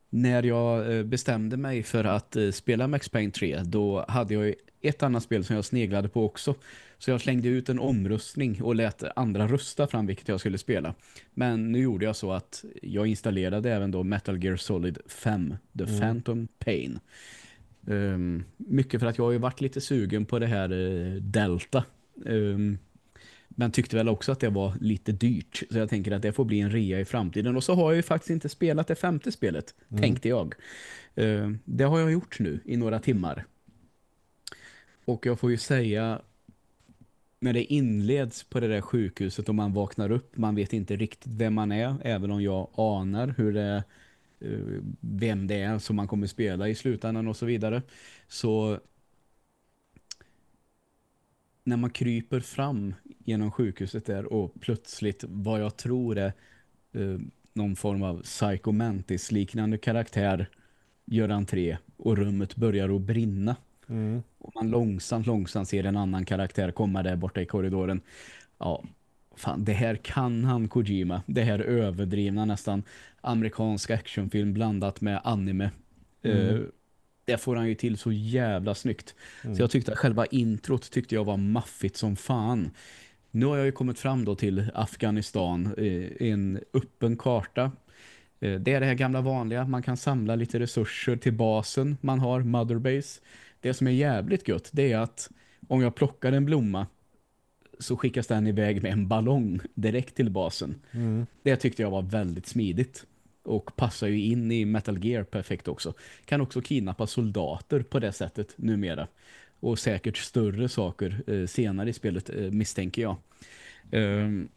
när jag eh, bestämde mig för att eh, spela Max Payne 3 då hade jag ett annat spel som jag sneglade på också. Så jag slängde ut en omröstning och lät andra rösta fram vilket jag skulle spela. Men nu gjorde jag så att jag installerade även då Metal Gear Solid 5, The Mm. Phantom Pain. Ehm, mycket för att jag har ju varit lite sugen på det här eh, Delta. Ehm, men tyckte väl också att det var lite dyrt. Så jag tänker att det får bli en rea i framtiden. Och så har jag ju faktiskt inte spelat det femte spelet, Mm. tänkte jag. Eh, det har jag gjort nu i några timmar. Och jag får ju säga när det inleds på det där sjukhuset och man vaknar upp, man vet inte riktigt vem man är, även om jag anar hur det eh, vem det är som man kommer spela i slutändan och så vidare. Så när man kryper fram genom sjukhuset där och plötsligt vad jag tror är eh, någon form av Psycho Mantis-liknande karaktär gör entré och rummet börjar att brinna. Mm. Och man långsamt, långsamt ser en annan karaktär komma där borta i korridoren. Ja, fan, det här kan han Kojima. Det här överdrivna nästan amerikansk actionfilm blandat med anime. Mm. Eh, det får han ju till så jävla snyggt. Mm. Så jag tyckte att själva introt tyckte jag var maffigt som fan. Nu har jag ju kommit fram då till Afghanistan, eh, en öppen karta. Eh, Det är det här gamla vanliga, man kan samla lite resurser till basen man har, Motherbase. Det som är jävligt gött det är att om jag plockar en blomma så skickas den iväg med en ballong direkt till basen. Mm. Det tyckte jag var väldigt smidigt och passar ju in i Metal Gear perfekt också. Kan också kidnappa soldater på det sättet numera. Och säkert större saker eh, senare i spelet eh, misstänker jag. Um,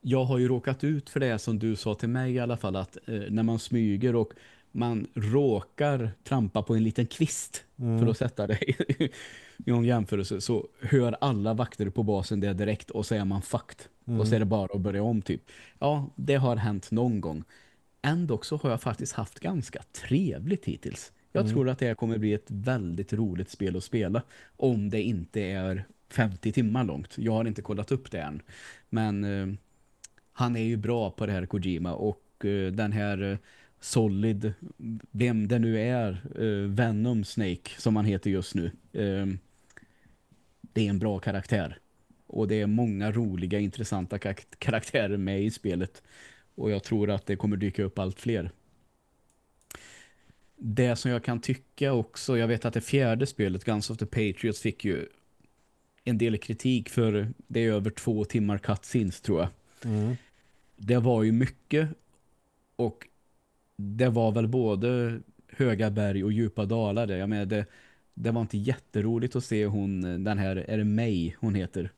jag har ju råkat ut för det som du sa till mig i alla fall att eh, när man smyger och man råkar trampa på en liten kvist Mm. för att sätta det i, någon jämförelse så hör alla vakter på basen det direkt och så är man fakt. Mm. Och så är det bara att börja om typ. Ja, det har hänt någon gång. Ändå så har jag faktiskt haft ganska trevligt hittills. Jag Mm. tror att det här kommer bli ett väldigt roligt spel att spela. Om det inte är 50 timmar långt. Jag har inte kollat upp det än. Men eh, han är ju bra på det här Kojima och eh, den här eh, Solid, vem det nu är, eh, Venom Snake som han heter just nu. Eh, det är en bra karaktär. Och det är många roliga, intressanta karaktärer med i spelet. Och jag tror att det kommer dyka upp allt fler. Det som jag kan tycka också, jag vet att det fjärde spelet, Guns of the Patriots, fick ju en del kritik för det är över två timmar cutscenes tror jag. Mm. Det var ju mycket och det var väl både höga berg och djupa dalar. där. Jag menar, det, det var inte jätteroligt att se hon, den här, är det May hon heter?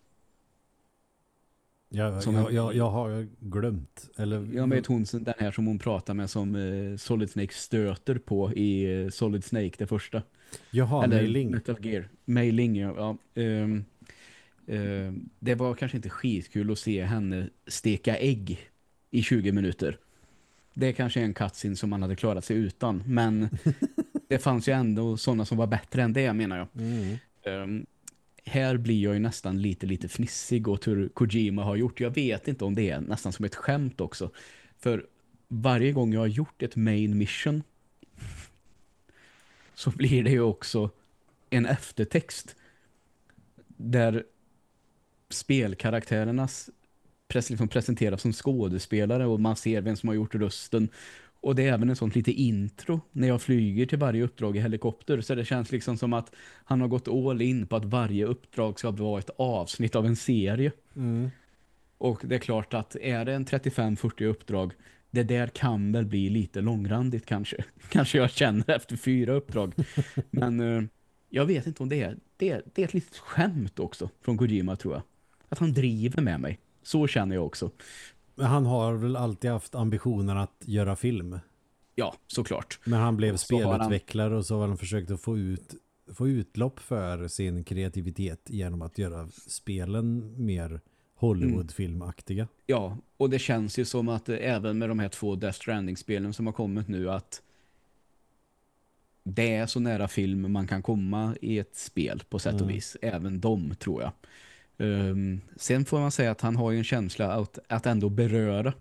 Jag, Som jag, jag, jag har glömt. Eller, Jag vet hon, den här som hon pratar med som eh, Solid Snake stöter på i eh, Solid Snake, det första. Jaha, Eller Mailing. Metal Gear. Mailing, ja. ja. Ehm, ehm, det var kanske inte skitkul att se henne steka ägg i 20 minuter. Det kanske är en cutscene som man hade klarat sig utan. Men det fanns ju ändå sådana som var bättre än det menar jag. Mm. Ehm, här blir jag ju nästan lite lite fnissig åt hur Kojima har gjort. Jag vet inte om det är nästan som ett skämt också. För varje gång jag har gjort ett main mission så blir det ju också en eftertext där spelkaraktärernas liksom presenteras som skådespelare och man ser vem som har gjort rösten. Och det är även en sån lite intro när jag flyger till varje uppdrag i helikopter. Så det känns liksom som att han har gått all in på att varje uppdrag ska vara ett avsnitt av en serie. Mm. Och det är klart att är det en 35-40 uppdrag, det där kan väl bli lite långrandigt kanske. Kanske jag känner efter fyra uppdrag. Men eh, jag vet inte om det är. Det, är. det är ett litet skämt också från Kojima tror jag. Att han driver med mig. Så känner jag också. Men han har väl alltid haft ambitionen att göra film. Ja, såklart. Men han blev Och han- spelutvecklare och så har han försökt att få ut få utlopp för sin kreativitet genom att göra spelen mer Hollywood-filmaktiga. Ja, och det känns ju som att eh, även med de här två Death Stranding-spelen som har kommit nu att det är så nära film man kan komma i ett spel på sätt och Mm. vis. Även de tror jag. Ehm, sen får man säga att han har ju en känsla att, att ändå beröra.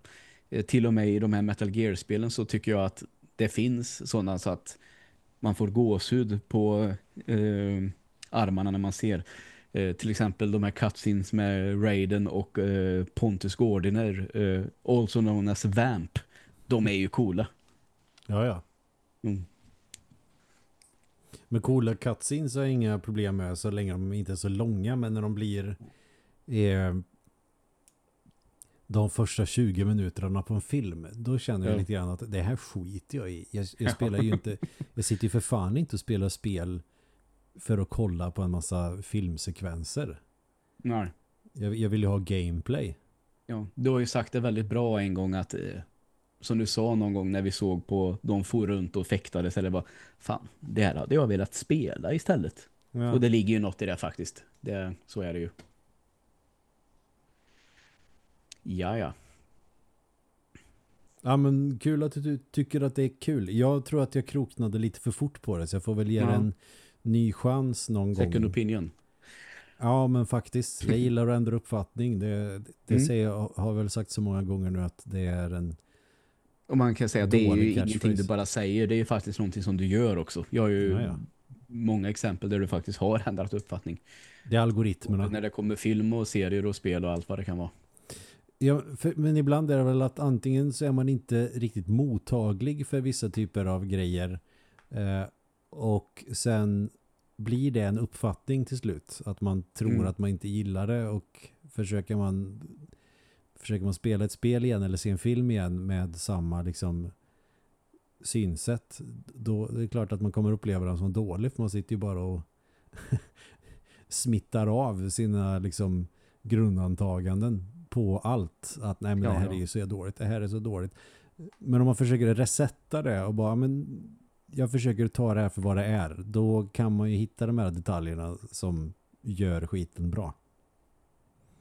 Eh, till och med i de här Metal Gear-spelen så tycker jag att det finns sådana så att man får gåshud på eh, armarna när man ser eh, till exempel de här cutscenes med Raiden och eh, Pontus Gordiner eh, also known as Vamp. De är ju coola. Ja, ja. Mm. Men coola cutscenes har jag inga problem med så länge de inte är så långa. Men när de blir eh, de första 20 minuterna på en film då känner jag Ja. lite grann att det här skiter jag i. Jag, jag spelar ju inte, jag sitter ju för fan inte och spelar spel för att kolla på en massa filmsekvenser. Nej. Jag, jag vill ju ha gameplay. Ja, du har ju sagt det väldigt bra en gång att eh, som du sa någon gång när vi såg på de for runt och fäktades eller bara fan, det här hade jag velat spela istället. Ja. Och det ligger ju något i det faktiskt. Det, så är det ju. Ja, ja. Ja men kul att du tycker att det är kul. Jag tror att jag kroknade lite för fort på det så jag får väl ge Ja. en ny chans någon Second gång. opinion. Ja men faktiskt, jag gillar att ändra uppfattning. Det, det Mm. säger jag, har väl sagt så många gånger nu att det är en... Och man kan säga att det är ju ingenting du bara säger. Det är ju faktiskt någonting som du gör också. Jag har ju Ja, ja. många exempel där du faktiskt har ändrat uppfattning. Det är algoritmerna. När det kommer film och serier och spel och allt vad det kan vara. Ja, för, men ibland är det väl att antingen så är man inte riktigt mottaglig för vissa typer av grejer. Eh, Och sen blir det en uppfattning till slut. Att man tror Mm. att man inte gillar det och försöker man försöker man spela ett spel igen eller se en film igen med samma liksom synsätt då det är klart att man kommer uppleva den som dålig för man sitter ju bara och smittar av sina liksom grundantaganden på allt. Att nej men Ja, det här ja. är ju så dåligt, det här är så dåligt. Men om man försöker resetta det och bara men jag försöker ta det här för vad det är. Då kan man ju hitta de här detaljerna som gör skiten bra.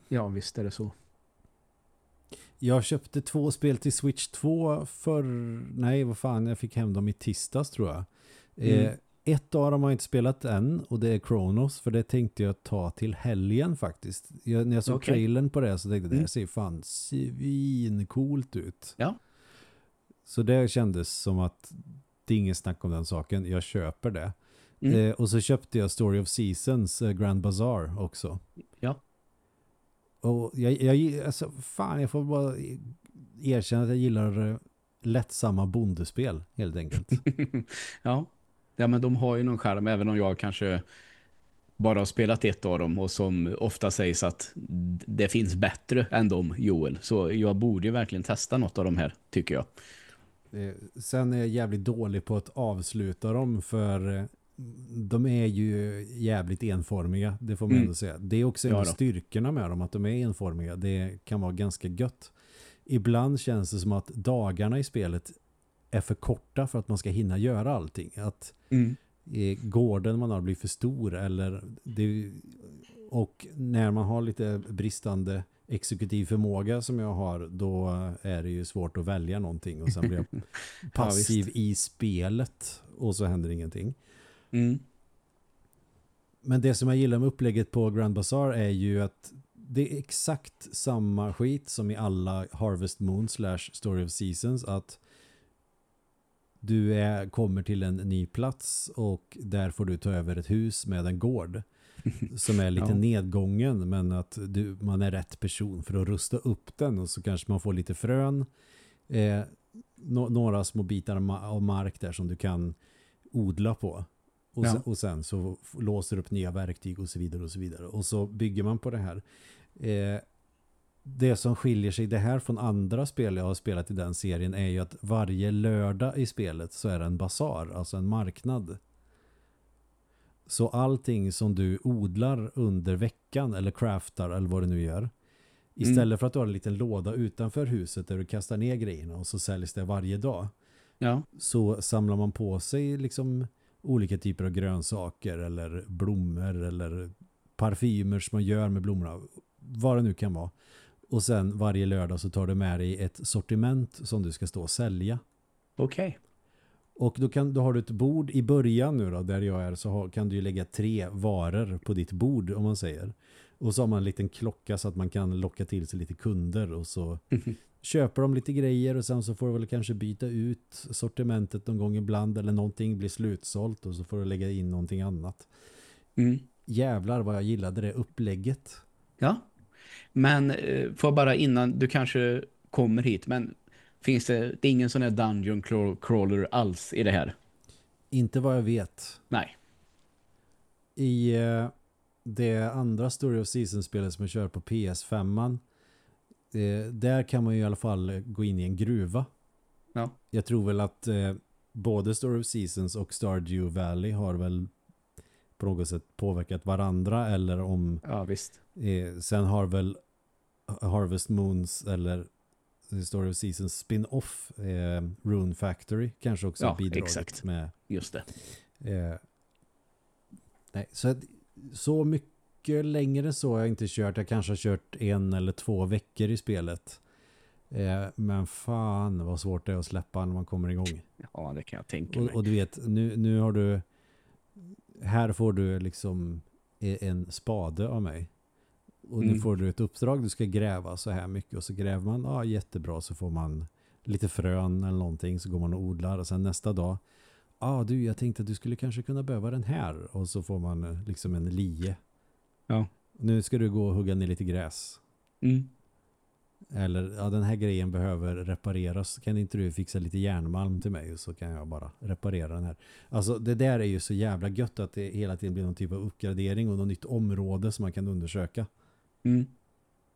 Ja, visst är det så. Jag köpte två spel till Switch 2 för, nej vad fan, jag fick hem dem i tisdags tror jag. Mm. Eh, ett av dem har jag inte spelat än och det är Kronos för det tänkte jag ta till helgen faktiskt. Jag, när jag såg Okej. trailern på det så tänkte jag det Mm. här ser fan svincoolt ut. Ja. Så det kändes som att det är ingen snack om den saken. Jag köper det. Mm. Eh, och så köpte jag Story of Seasons eh, Grand Bazaar också. Ja. Och jag, jag, alltså, fan, jag får bara erkänna att jag gillar eh, lättsamma bondespel helt enkelt. ja. ja, men de har ju någon skärm även om jag kanske bara har spelat ett av dem och som ofta sägs att det finns bättre än dem, Joel. Så jag borde ju verkligen testa något av de här, tycker jag. Eh, sen är jag jävligt dålig på att avsluta dem för eh, de är ju jävligt enformiga, det får man Mm. ändå säga. Det är också en Ja av styrkorna med dem, att de är enformiga. Det kan vara ganska gött. Ibland känns det som att dagarna i spelet är för korta för att man ska hinna göra allting. Att Mm. eh, gården man har blir för stor eller det, och när man har lite bristande exekutiv förmåga som jag har då är det ju svårt att välja någonting och sen blir jag passiv i spelet och så händer ingenting. Mm. Men det som jag gillar med upplägget på Grand Bazaar är ju att det är exakt samma skit som i alla Harvest Moon slash Story of Seasons att du är, kommer till en ny plats och där får du ta över ett hus med en gård som är lite Ja. nedgången men att du, man är rätt person för att rusta upp den och så kanske man får lite frön eh, nå- några små bitar av mark där som du kan odla på och, Ja. sen, och sen så låser upp nya verktyg och så vidare och så vidare och så bygger man på det här eh, det som skiljer sig det här från andra spel jag har spelat i den serien är ju att varje lördag i spelet så är det en basar, alltså en marknad. Så allting som du odlar under veckan eller craftar eller vad du nu gör istället för att du har en liten låda utanför huset där du kastar ner grejerna och så säljs det varje dag Ja. så samlar man på sig liksom olika typer av grönsaker eller blommor eller parfymer som man gör med blommorna. Vad det nu kan vara. Och sen varje lördag så tar du med dig ett sortiment som du ska stå och sälja. Okej. Och då, kan, då har du ett bord i början nu då, där jag är, så har, kan du ju lägga tre varor på ditt bord om man säger. Och så har man en liten klocka så att man kan locka till sig lite kunder och så köper de lite grejer och sen så får du väl kanske byta ut sortimentet någon gång ibland eller någonting blir slutsålt och så får du lägga in någonting annat. Mm. Jävlar vad jag gillade det upplägget. Ja. Men eh, får bara innan du kanske kommer hit, men finns det, det är ingen sån här dungeon craw- crawler alls i det här? Inte vad jag vet. Nej. I eh, det andra Story of Season-spelet som jag kör på PS5 eh, där kan man ju i alla fall gå in i en gruva. Ja. Jag tror väl att eh, både Story of Seasons och Stardew Valley har väl på något sätt påverkat varandra eller om Ja, visst. eh, sen har väl Harvest Moons eller Story of Seasons spin-off eh, Rune Factory kanske också Ja, bidragit exakt. med Just det. Eh, nej, så, så mycket längre så har jag inte kört. Jag kanske har kört en eller två veckor i spelet. Eh, men fan vad svårt det är att släppa när man kommer igång. Ja, det kan jag tänka Och, mig. och du vet, nu, nu har du... Här får du liksom e- en spade av mig. Och nu Mm. får du ett uppdrag, du ska gräva så här mycket. Och så gräver man, ja jättebra, så får man lite frön eller någonting. Så går man och odlar. Och sen nästa dag, ah, du, jag tänkte att du skulle kanske kunna behöva den här. Och så får man eh, liksom en lie. Ja. Nu ska du gå och hugga ner lite gräs. Mm. Eller ja, den här grejen behöver repareras. Kan inte du fixa lite järnmalm till mig så kan jag bara reparera den här. Alltså det där är ju så jävla gött att det hela tiden blir någon typ av uppgradering och något nytt område som man kan undersöka. Mm.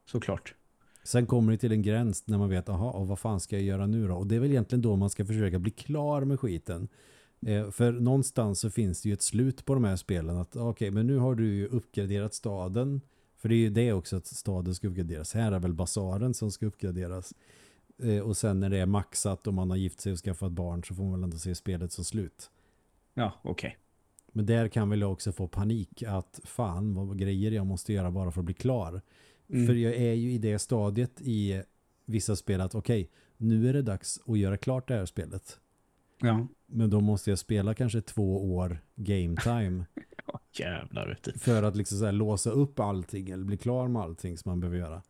Såklart. Sen kommer det till en gräns när man vet, aha, och vad fan ska jag göra nu då? Och det är väl egentligen då man ska försöka bli klar med skiten. Eh, för någonstans så finns det ju ett slut på de här spelen. Att okej, okay, men nu har du ju uppgraderat staden. För det är ju det också att staden ska uppgraderas. Här är väl basaren som ska uppgraderas. Eh, och sen när det är maxat och man har gift sig och skaffat barn så får man väl ändå se spelet som slut. Ja, okej. Okay. Men där kan väl jag också få panik att fan vad grejer jag måste göra bara för att bli klar. Mm. För jag är ju i det stadiet i vissa spel att okej, okay, nu är det dags att göra klart det här spelet. Ja. Men då måste jag spela kanske två år game time. ja, jävlar vet du. För att liksom så låsa upp allting eller bli klar med allting som man behöver göra.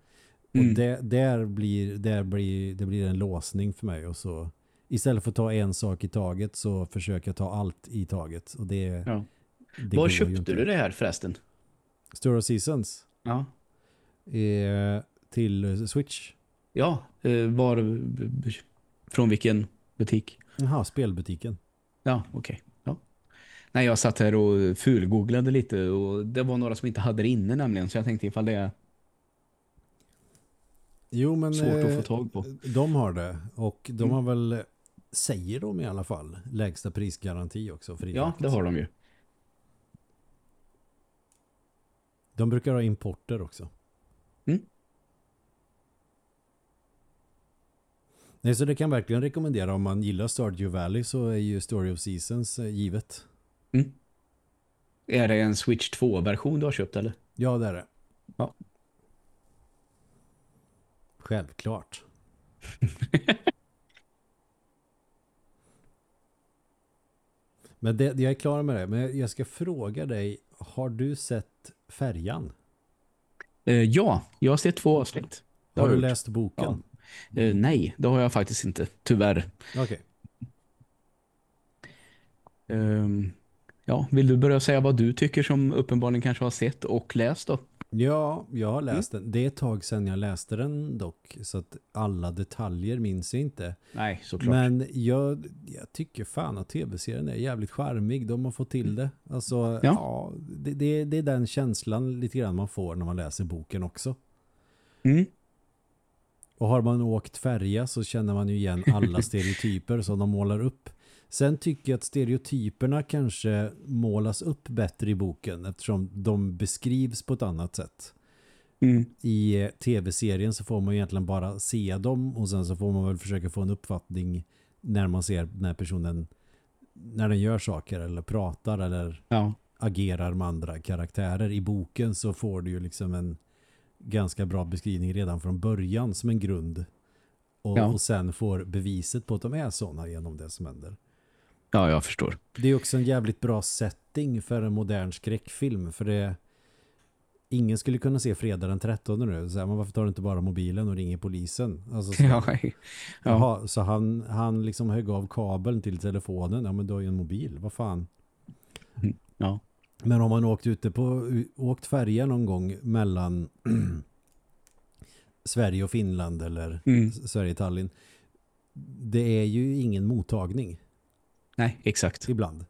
Mm. Och det, där, blir, där blir, det blir en låsning för mig. Och så, istället för att ta en sak i taget så försöker jag ta allt i taget. Och det, ja. det Var köpte du det här förresten? Store of Seasons. Ja. Eh, till Switch. Ja, eh, var från vilken butik? Jaha, spelbutiken. Ja, okej. Okay. Ja. Nej, jag satt här och fulgooglade lite och det var några som inte hade det inne nämligen så jag tänkte ifall det är jo, men, svårt att få eh, tag på. De har det och de mm. har väl, säger de i alla fall, lägsta prisgaranti också. För ja, det har de ju. De brukar ha importer också. Mm. Nej, så det kan verkligen rekommendera om man gillar Stardew Valley så är ju Story of Seasons eh, givet. Mm. Är det en Switch 2-version du har köpt eller? Ja, det är det. Ja. Självklart. Men det, jag är klar med det. Men jag ska fråga dig, har du sett Färjan? Eh, ja, jag har sett två avsnitt. Har, har du läst boken? Ja. Uh, nej, det har jag faktiskt inte, tyvärr. Okej. Okay. Um, ehm, ja, vill du börja säga vad du tycker som uppenbarligen kanske har sett och läst då? Ja, jag har läst mm. den. Det är ett tag sedan jag läste den dock. Så att alla detaljer minns jag inte. Nej, såklart. Men jag, jag tycker fan att tv-serien är jävligt charmig. De har fått till det. Alltså, ja. ja det, det, det, är den känslan lite grann man får när man läser boken också. Mm. Och har man åkt färja så känner man ju igen alla stereotyper som de målar upp. Sen tycker jag att stereotyperna kanske målas upp bättre i boken eftersom de beskrivs på ett annat sätt. Mm. I tv-serien så får man egentligen bara se dem och sen så får man väl försöka få en uppfattning när man ser den här personen när den gör saker eller pratar eller ja. agerar med andra karaktärer. I boken så får du ju liksom en ganska bra beskrivning redan från början som en grund. Och, ja. och sen får beviset på att de är sådana genom det som händer. Ja, jag förstår. Det är också en jävligt bra setting för en modern skräckfilm. För det ingen skulle kunna se fredag den 13 nu. Så här, men varför tar du inte bara mobilen och ringer polisen? Alltså, så, ja, ja. Jaha, så han, han liksom högg av kabeln till telefonen. Ja, men du har ju en mobil. Vad fan? Ja. Men om man åkt ute på åkt färja någon gång mellan Sverige och Finland eller mm. Sverige-Tallinn det är ju ingen mottagning. Nej, exakt. Ibland.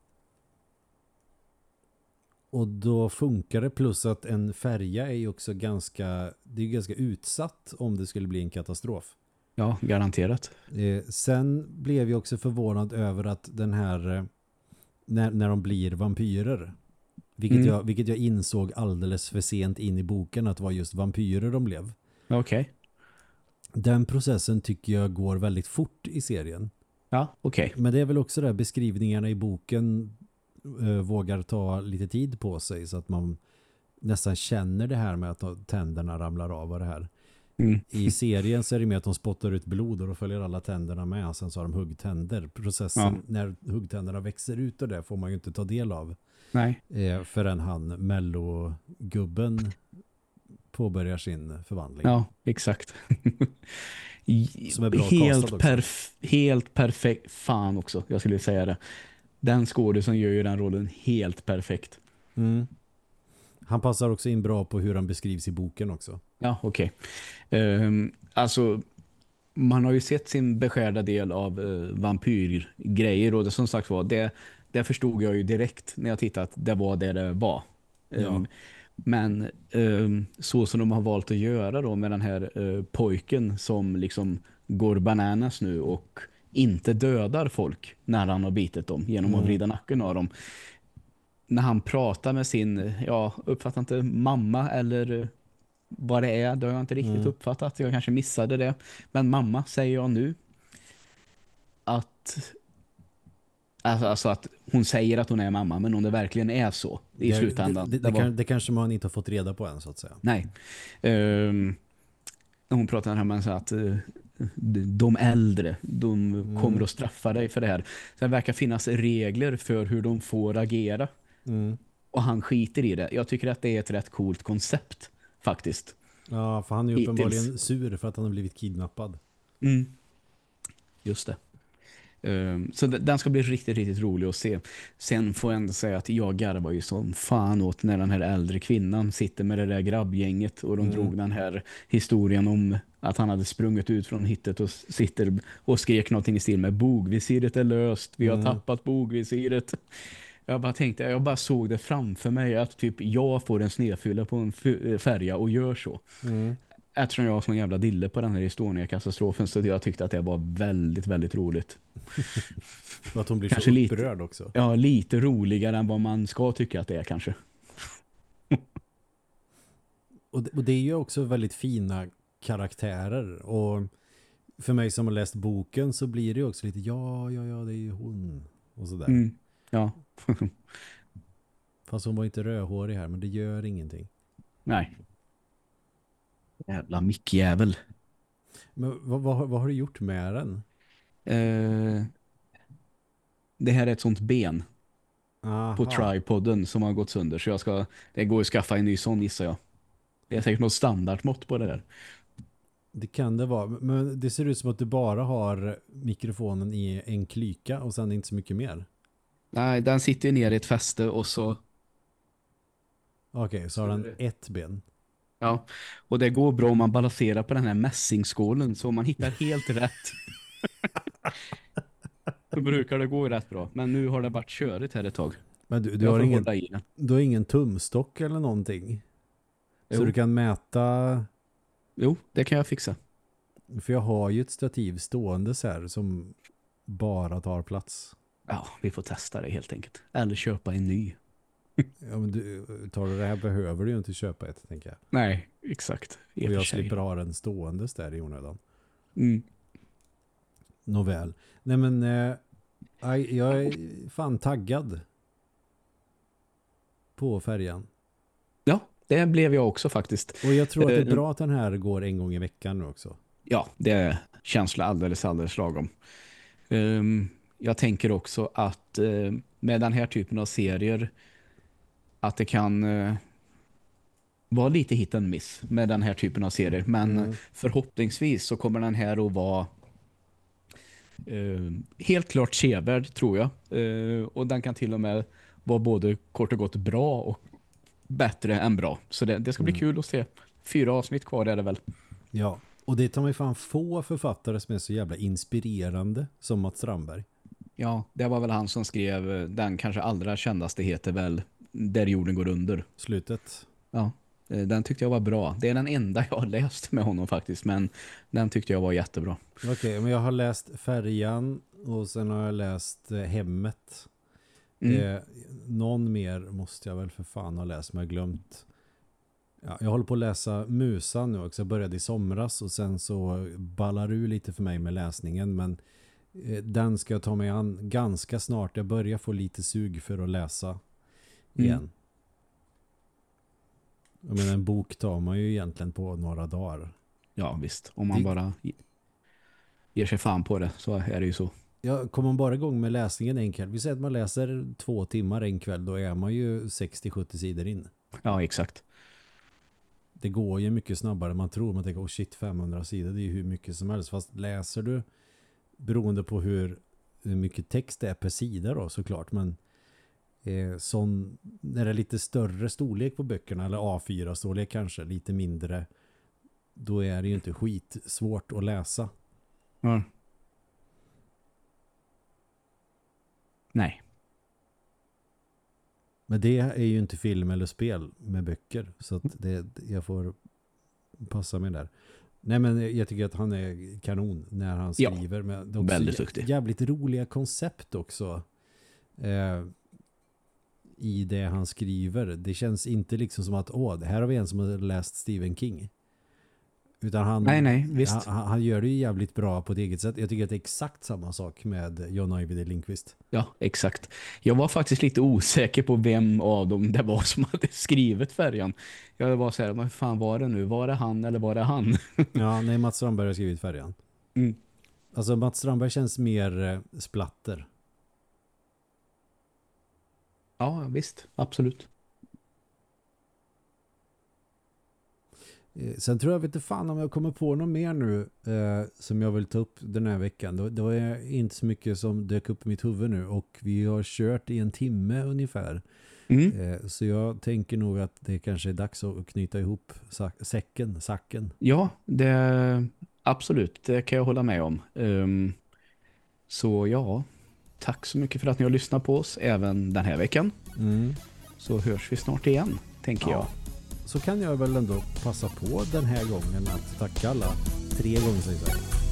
Och då funkar det plus att en färja är ju också ganska det är ganska utsatt om det skulle bli en katastrof. Ja, garanterat. Eh, sen blev jag också förvånad över att den här eh, när, när de blir vampyrer vilket, mm. jag, vilket jag insåg alldeles för sent in i boken att det var just vampyrer de blev. Okej. Okay. Den processen tycker jag går väldigt fort i serien. Ja, okej. Okay. Men det är väl också där beskrivningarna i boken uh, vågar ta lite tid på sig så att man nästan känner det här med att tänderna ramlar av och det här. Mm. I serien så är det med att de spottar ut blod och då följer alla tänderna med. Sen så har de huggtänder. Processen ja. när huggtänderna växer ut och det får man ju inte ta del av. Nej. Eh, förrän han, Mello-gubben, påbörjar sin förvandling. Ja, exakt. Som är bra helt, perf helt perfekt. Fan också, jag skulle säga det. Den skådespelaren gör ju den rollen helt perfekt. Mm. Han passar också in bra på hur han beskrivs i boken också. Ja, okej. Ehm, alltså, man har ju sett sin beskärda del av uh, vampyrgrejer och det som sagt var, det, det förstod jag ju direkt när jag tittade att det var det det var. Ja. Ehm, men ehm, så som de har valt att göra då med den här eh, pojken som liksom går bananas nu och inte dödar folk när han har bitit dem genom att Mm. vrida nacken av dem. När han pratar med sin, ja, uppfattar inte mamma eller eh, vad det är, det har jag inte riktigt Mm. uppfattat. Jag kanske missade det. Men mamma säger jag nu att alltså, alltså att hon säger att hon är mamma, men om det verkligen är så i det, slutändan. Det, det, var- kan, det kanske man inte har fått reda på än så att säga. Nej. Um, hon pratar här med så att eh, de äldre, de Mm. kommer att straffa dig för det här. Så det verkar finnas regler för hur de får agera. Mm. Och han skiter i det. Jag tycker att det är ett rätt coolt koncept, faktiskt. Ja, för han är ju Hittills. uppenbarligen sur för att han har blivit kidnappad. Just det. Ehm, så den ska bli riktigt, riktigt rolig att se. Sen får jag ändå säga att jag garvar ju som fan åt när den här äldre kvinnan sitter med det där grabbgänget och de Mm. drog den här historien om att han hade sprungit ut från hittet och sitter och skrek någonting i stil med bogvisiret är löst, vi har Mm. tappat bogvisiret. Jag bara tänkte, jag bara såg det framför mig att typ jag får en snedfylla på en färja och gör så Mm. Eftersom jag var sån jävla dille på den här Estonia-katastrofen så jag tyckte att det var väldigt, väldigt roligt. Att hon blir Kanske så lite. upprörd också. Ja, lite roligare än vad man ska tycka att det är kanske. Och det, och det är ju också väldigt fina karaktärer. Och för mig som har läst boken så blir det också lite ja, ja, ja, det är ju hon. Och sådär. Mm. Ja, Fast hon var inte rödhårig här, men det gör ingenting. nej. Jävla mickjävel. Men vad, vad, vad har du gjort med den? Eh, det här är ett sånt ben Aha. på tripodden som har gått sönder så jag ska, det går att skaffa en ny sån gissar jag. Det är säkert något standardmått på det där. Det kan det vara. Men det ser ut som att du bara har mikrofonen i en klyka och sen inte så mycket mer. Nej, den sitter ju ner i ett fäste och så Okej, så har den ett ben. Ja, och det går bra om man balanserar på den här mässingskålen så man hittar helt rätt. Då brukar det gå rätt bra. Men nu har det varit körigt här ett tag. Men du, du, har ingen, du har ingen tumstock eller någonting? Så Jo. du kan mäta... Jo, det kan jag fixa. För jag har ju ett stativ stående så här som bara tar plats. Ja, vi får testa det helt enkelt. Eller köpa en ny. Ja, men du, tar du det här behöver du ju inte köpa ett, tänker jag. Nej, exakt. I Och jag slipper ha den ståendes där i onödan. Mm. Nåväl. Nej men, eh, jag är fan taggad på färjan. Ja, det blev jag också faktiskt. Och jag tror att det är Eh, bra att den här går en gång i veckan nu också. Ja, det är känsla alldeles, alldeles lagom. Ehm, jag tänker också att eh, med den här typen av serier att det kan uh, vara lite hit and miss med den här typen av serier. Men Mm. förhoppningsvis så kommer den här att vara eh, helt klart sevärd tror jag. Eh, och den kan till och med vara både kort och gott bra och bättre än bra. Så det, det ska bli Mm. kul att se. Fyra avsnitt kvar är det väl. Ja, och det tar mig fan få författare som är så jävla inspirerande som Mats Strandberg. Ja, det var väl han som skrev eh, den kanske allra kändaste heter väl Där jorden går under. Slutet. Ja, eh, den tyckte jag var bra. Det är den enda jag har läst med honom faktiskt, men den tyckte jag var jättebra. Okej, men jag har läst Färjan och sen har jag läst eh, Hemmet. Mm. Eh, någon mer måste jag väl för fan ha läst, men jag har glömt. Ja, jag håller på att läsa Musan nu också. Jag började i somras och sen så ballar ur lite för mig med läsningen. Men eh, den ska jag ta mig an ganska snart. Jag börjar få lite sug för att läsa Mm. igen. Jag menar, en bok tar man ju egentligen på några dagar. Ja, visst. Om man Det- bara ge- ger sig fan på det så är det ju så. Ja, kommer man bara igång med läsningen en kväll. Vi säger att man läser två timmar en kväll. Då är man ju 60-70 sidor in. Ja, exakt. Det går ju mycket snabbare man tror. Man tänker, oh shit, 500 sidor, det är ju hur mycket som helst. Fast läser du, beroende på hur, hur mycket text det är per sida då såklart. Men eh, sån, när det är lite större storlek på böckerna eller A4-storlek kanske, lite mindre då är det ju inte skit svårt att läsa. Ja. Nej. Men det är ju inte film eller spel med böcker. Så att det, jag får passa mig där. Nej men jag tycker att han är kanon när han Ja, skriver. Men det är också väldigt duktig. Jävligt roliga koncept också. Eh, I det han skriver. Det känns inte liksom som att åh, det här har vi en som har läst Stephen King. Utan han, Nej, nej, han, han gör det ju jävligt bra på ett eget sätt. Jag tycker att det är exakt samma sak med John Ajvide Lindqvist. Ja, exakt. Jag var faktiskt lite osäker på vem av dem det var som hade skrivit färjan. Jag var så här, vad fan var det nu? Var det han eller var det han? Ja, nej, Mats Strandberg har skrivit färjan. Mm. Alltså Mats Strandberg känns mer eh, splatter. Ja, visst. Absolut. Eh, Sen tror jag, vet inte fan om jag kommer på något mer nu eh, som jag vill ta upp den här veckan. Det, det var inte så mycket som dök upp i mitt huvud nu och vi har kört i en timme ungefär. Mm. Eh, så jag tänker nog att det kanske är dags att knyta ihop säcken, sacken. Ja, det absolut. Det kan jag hålla med om. Ehm, så ja, tack så mycket för att ni har lyssnat på oss även den här veckan. Mm. Så hörs vi snart igen, tänker jag. Ja. Så kan jag väl ändå passa på den här gången att tacka alla tre gånger.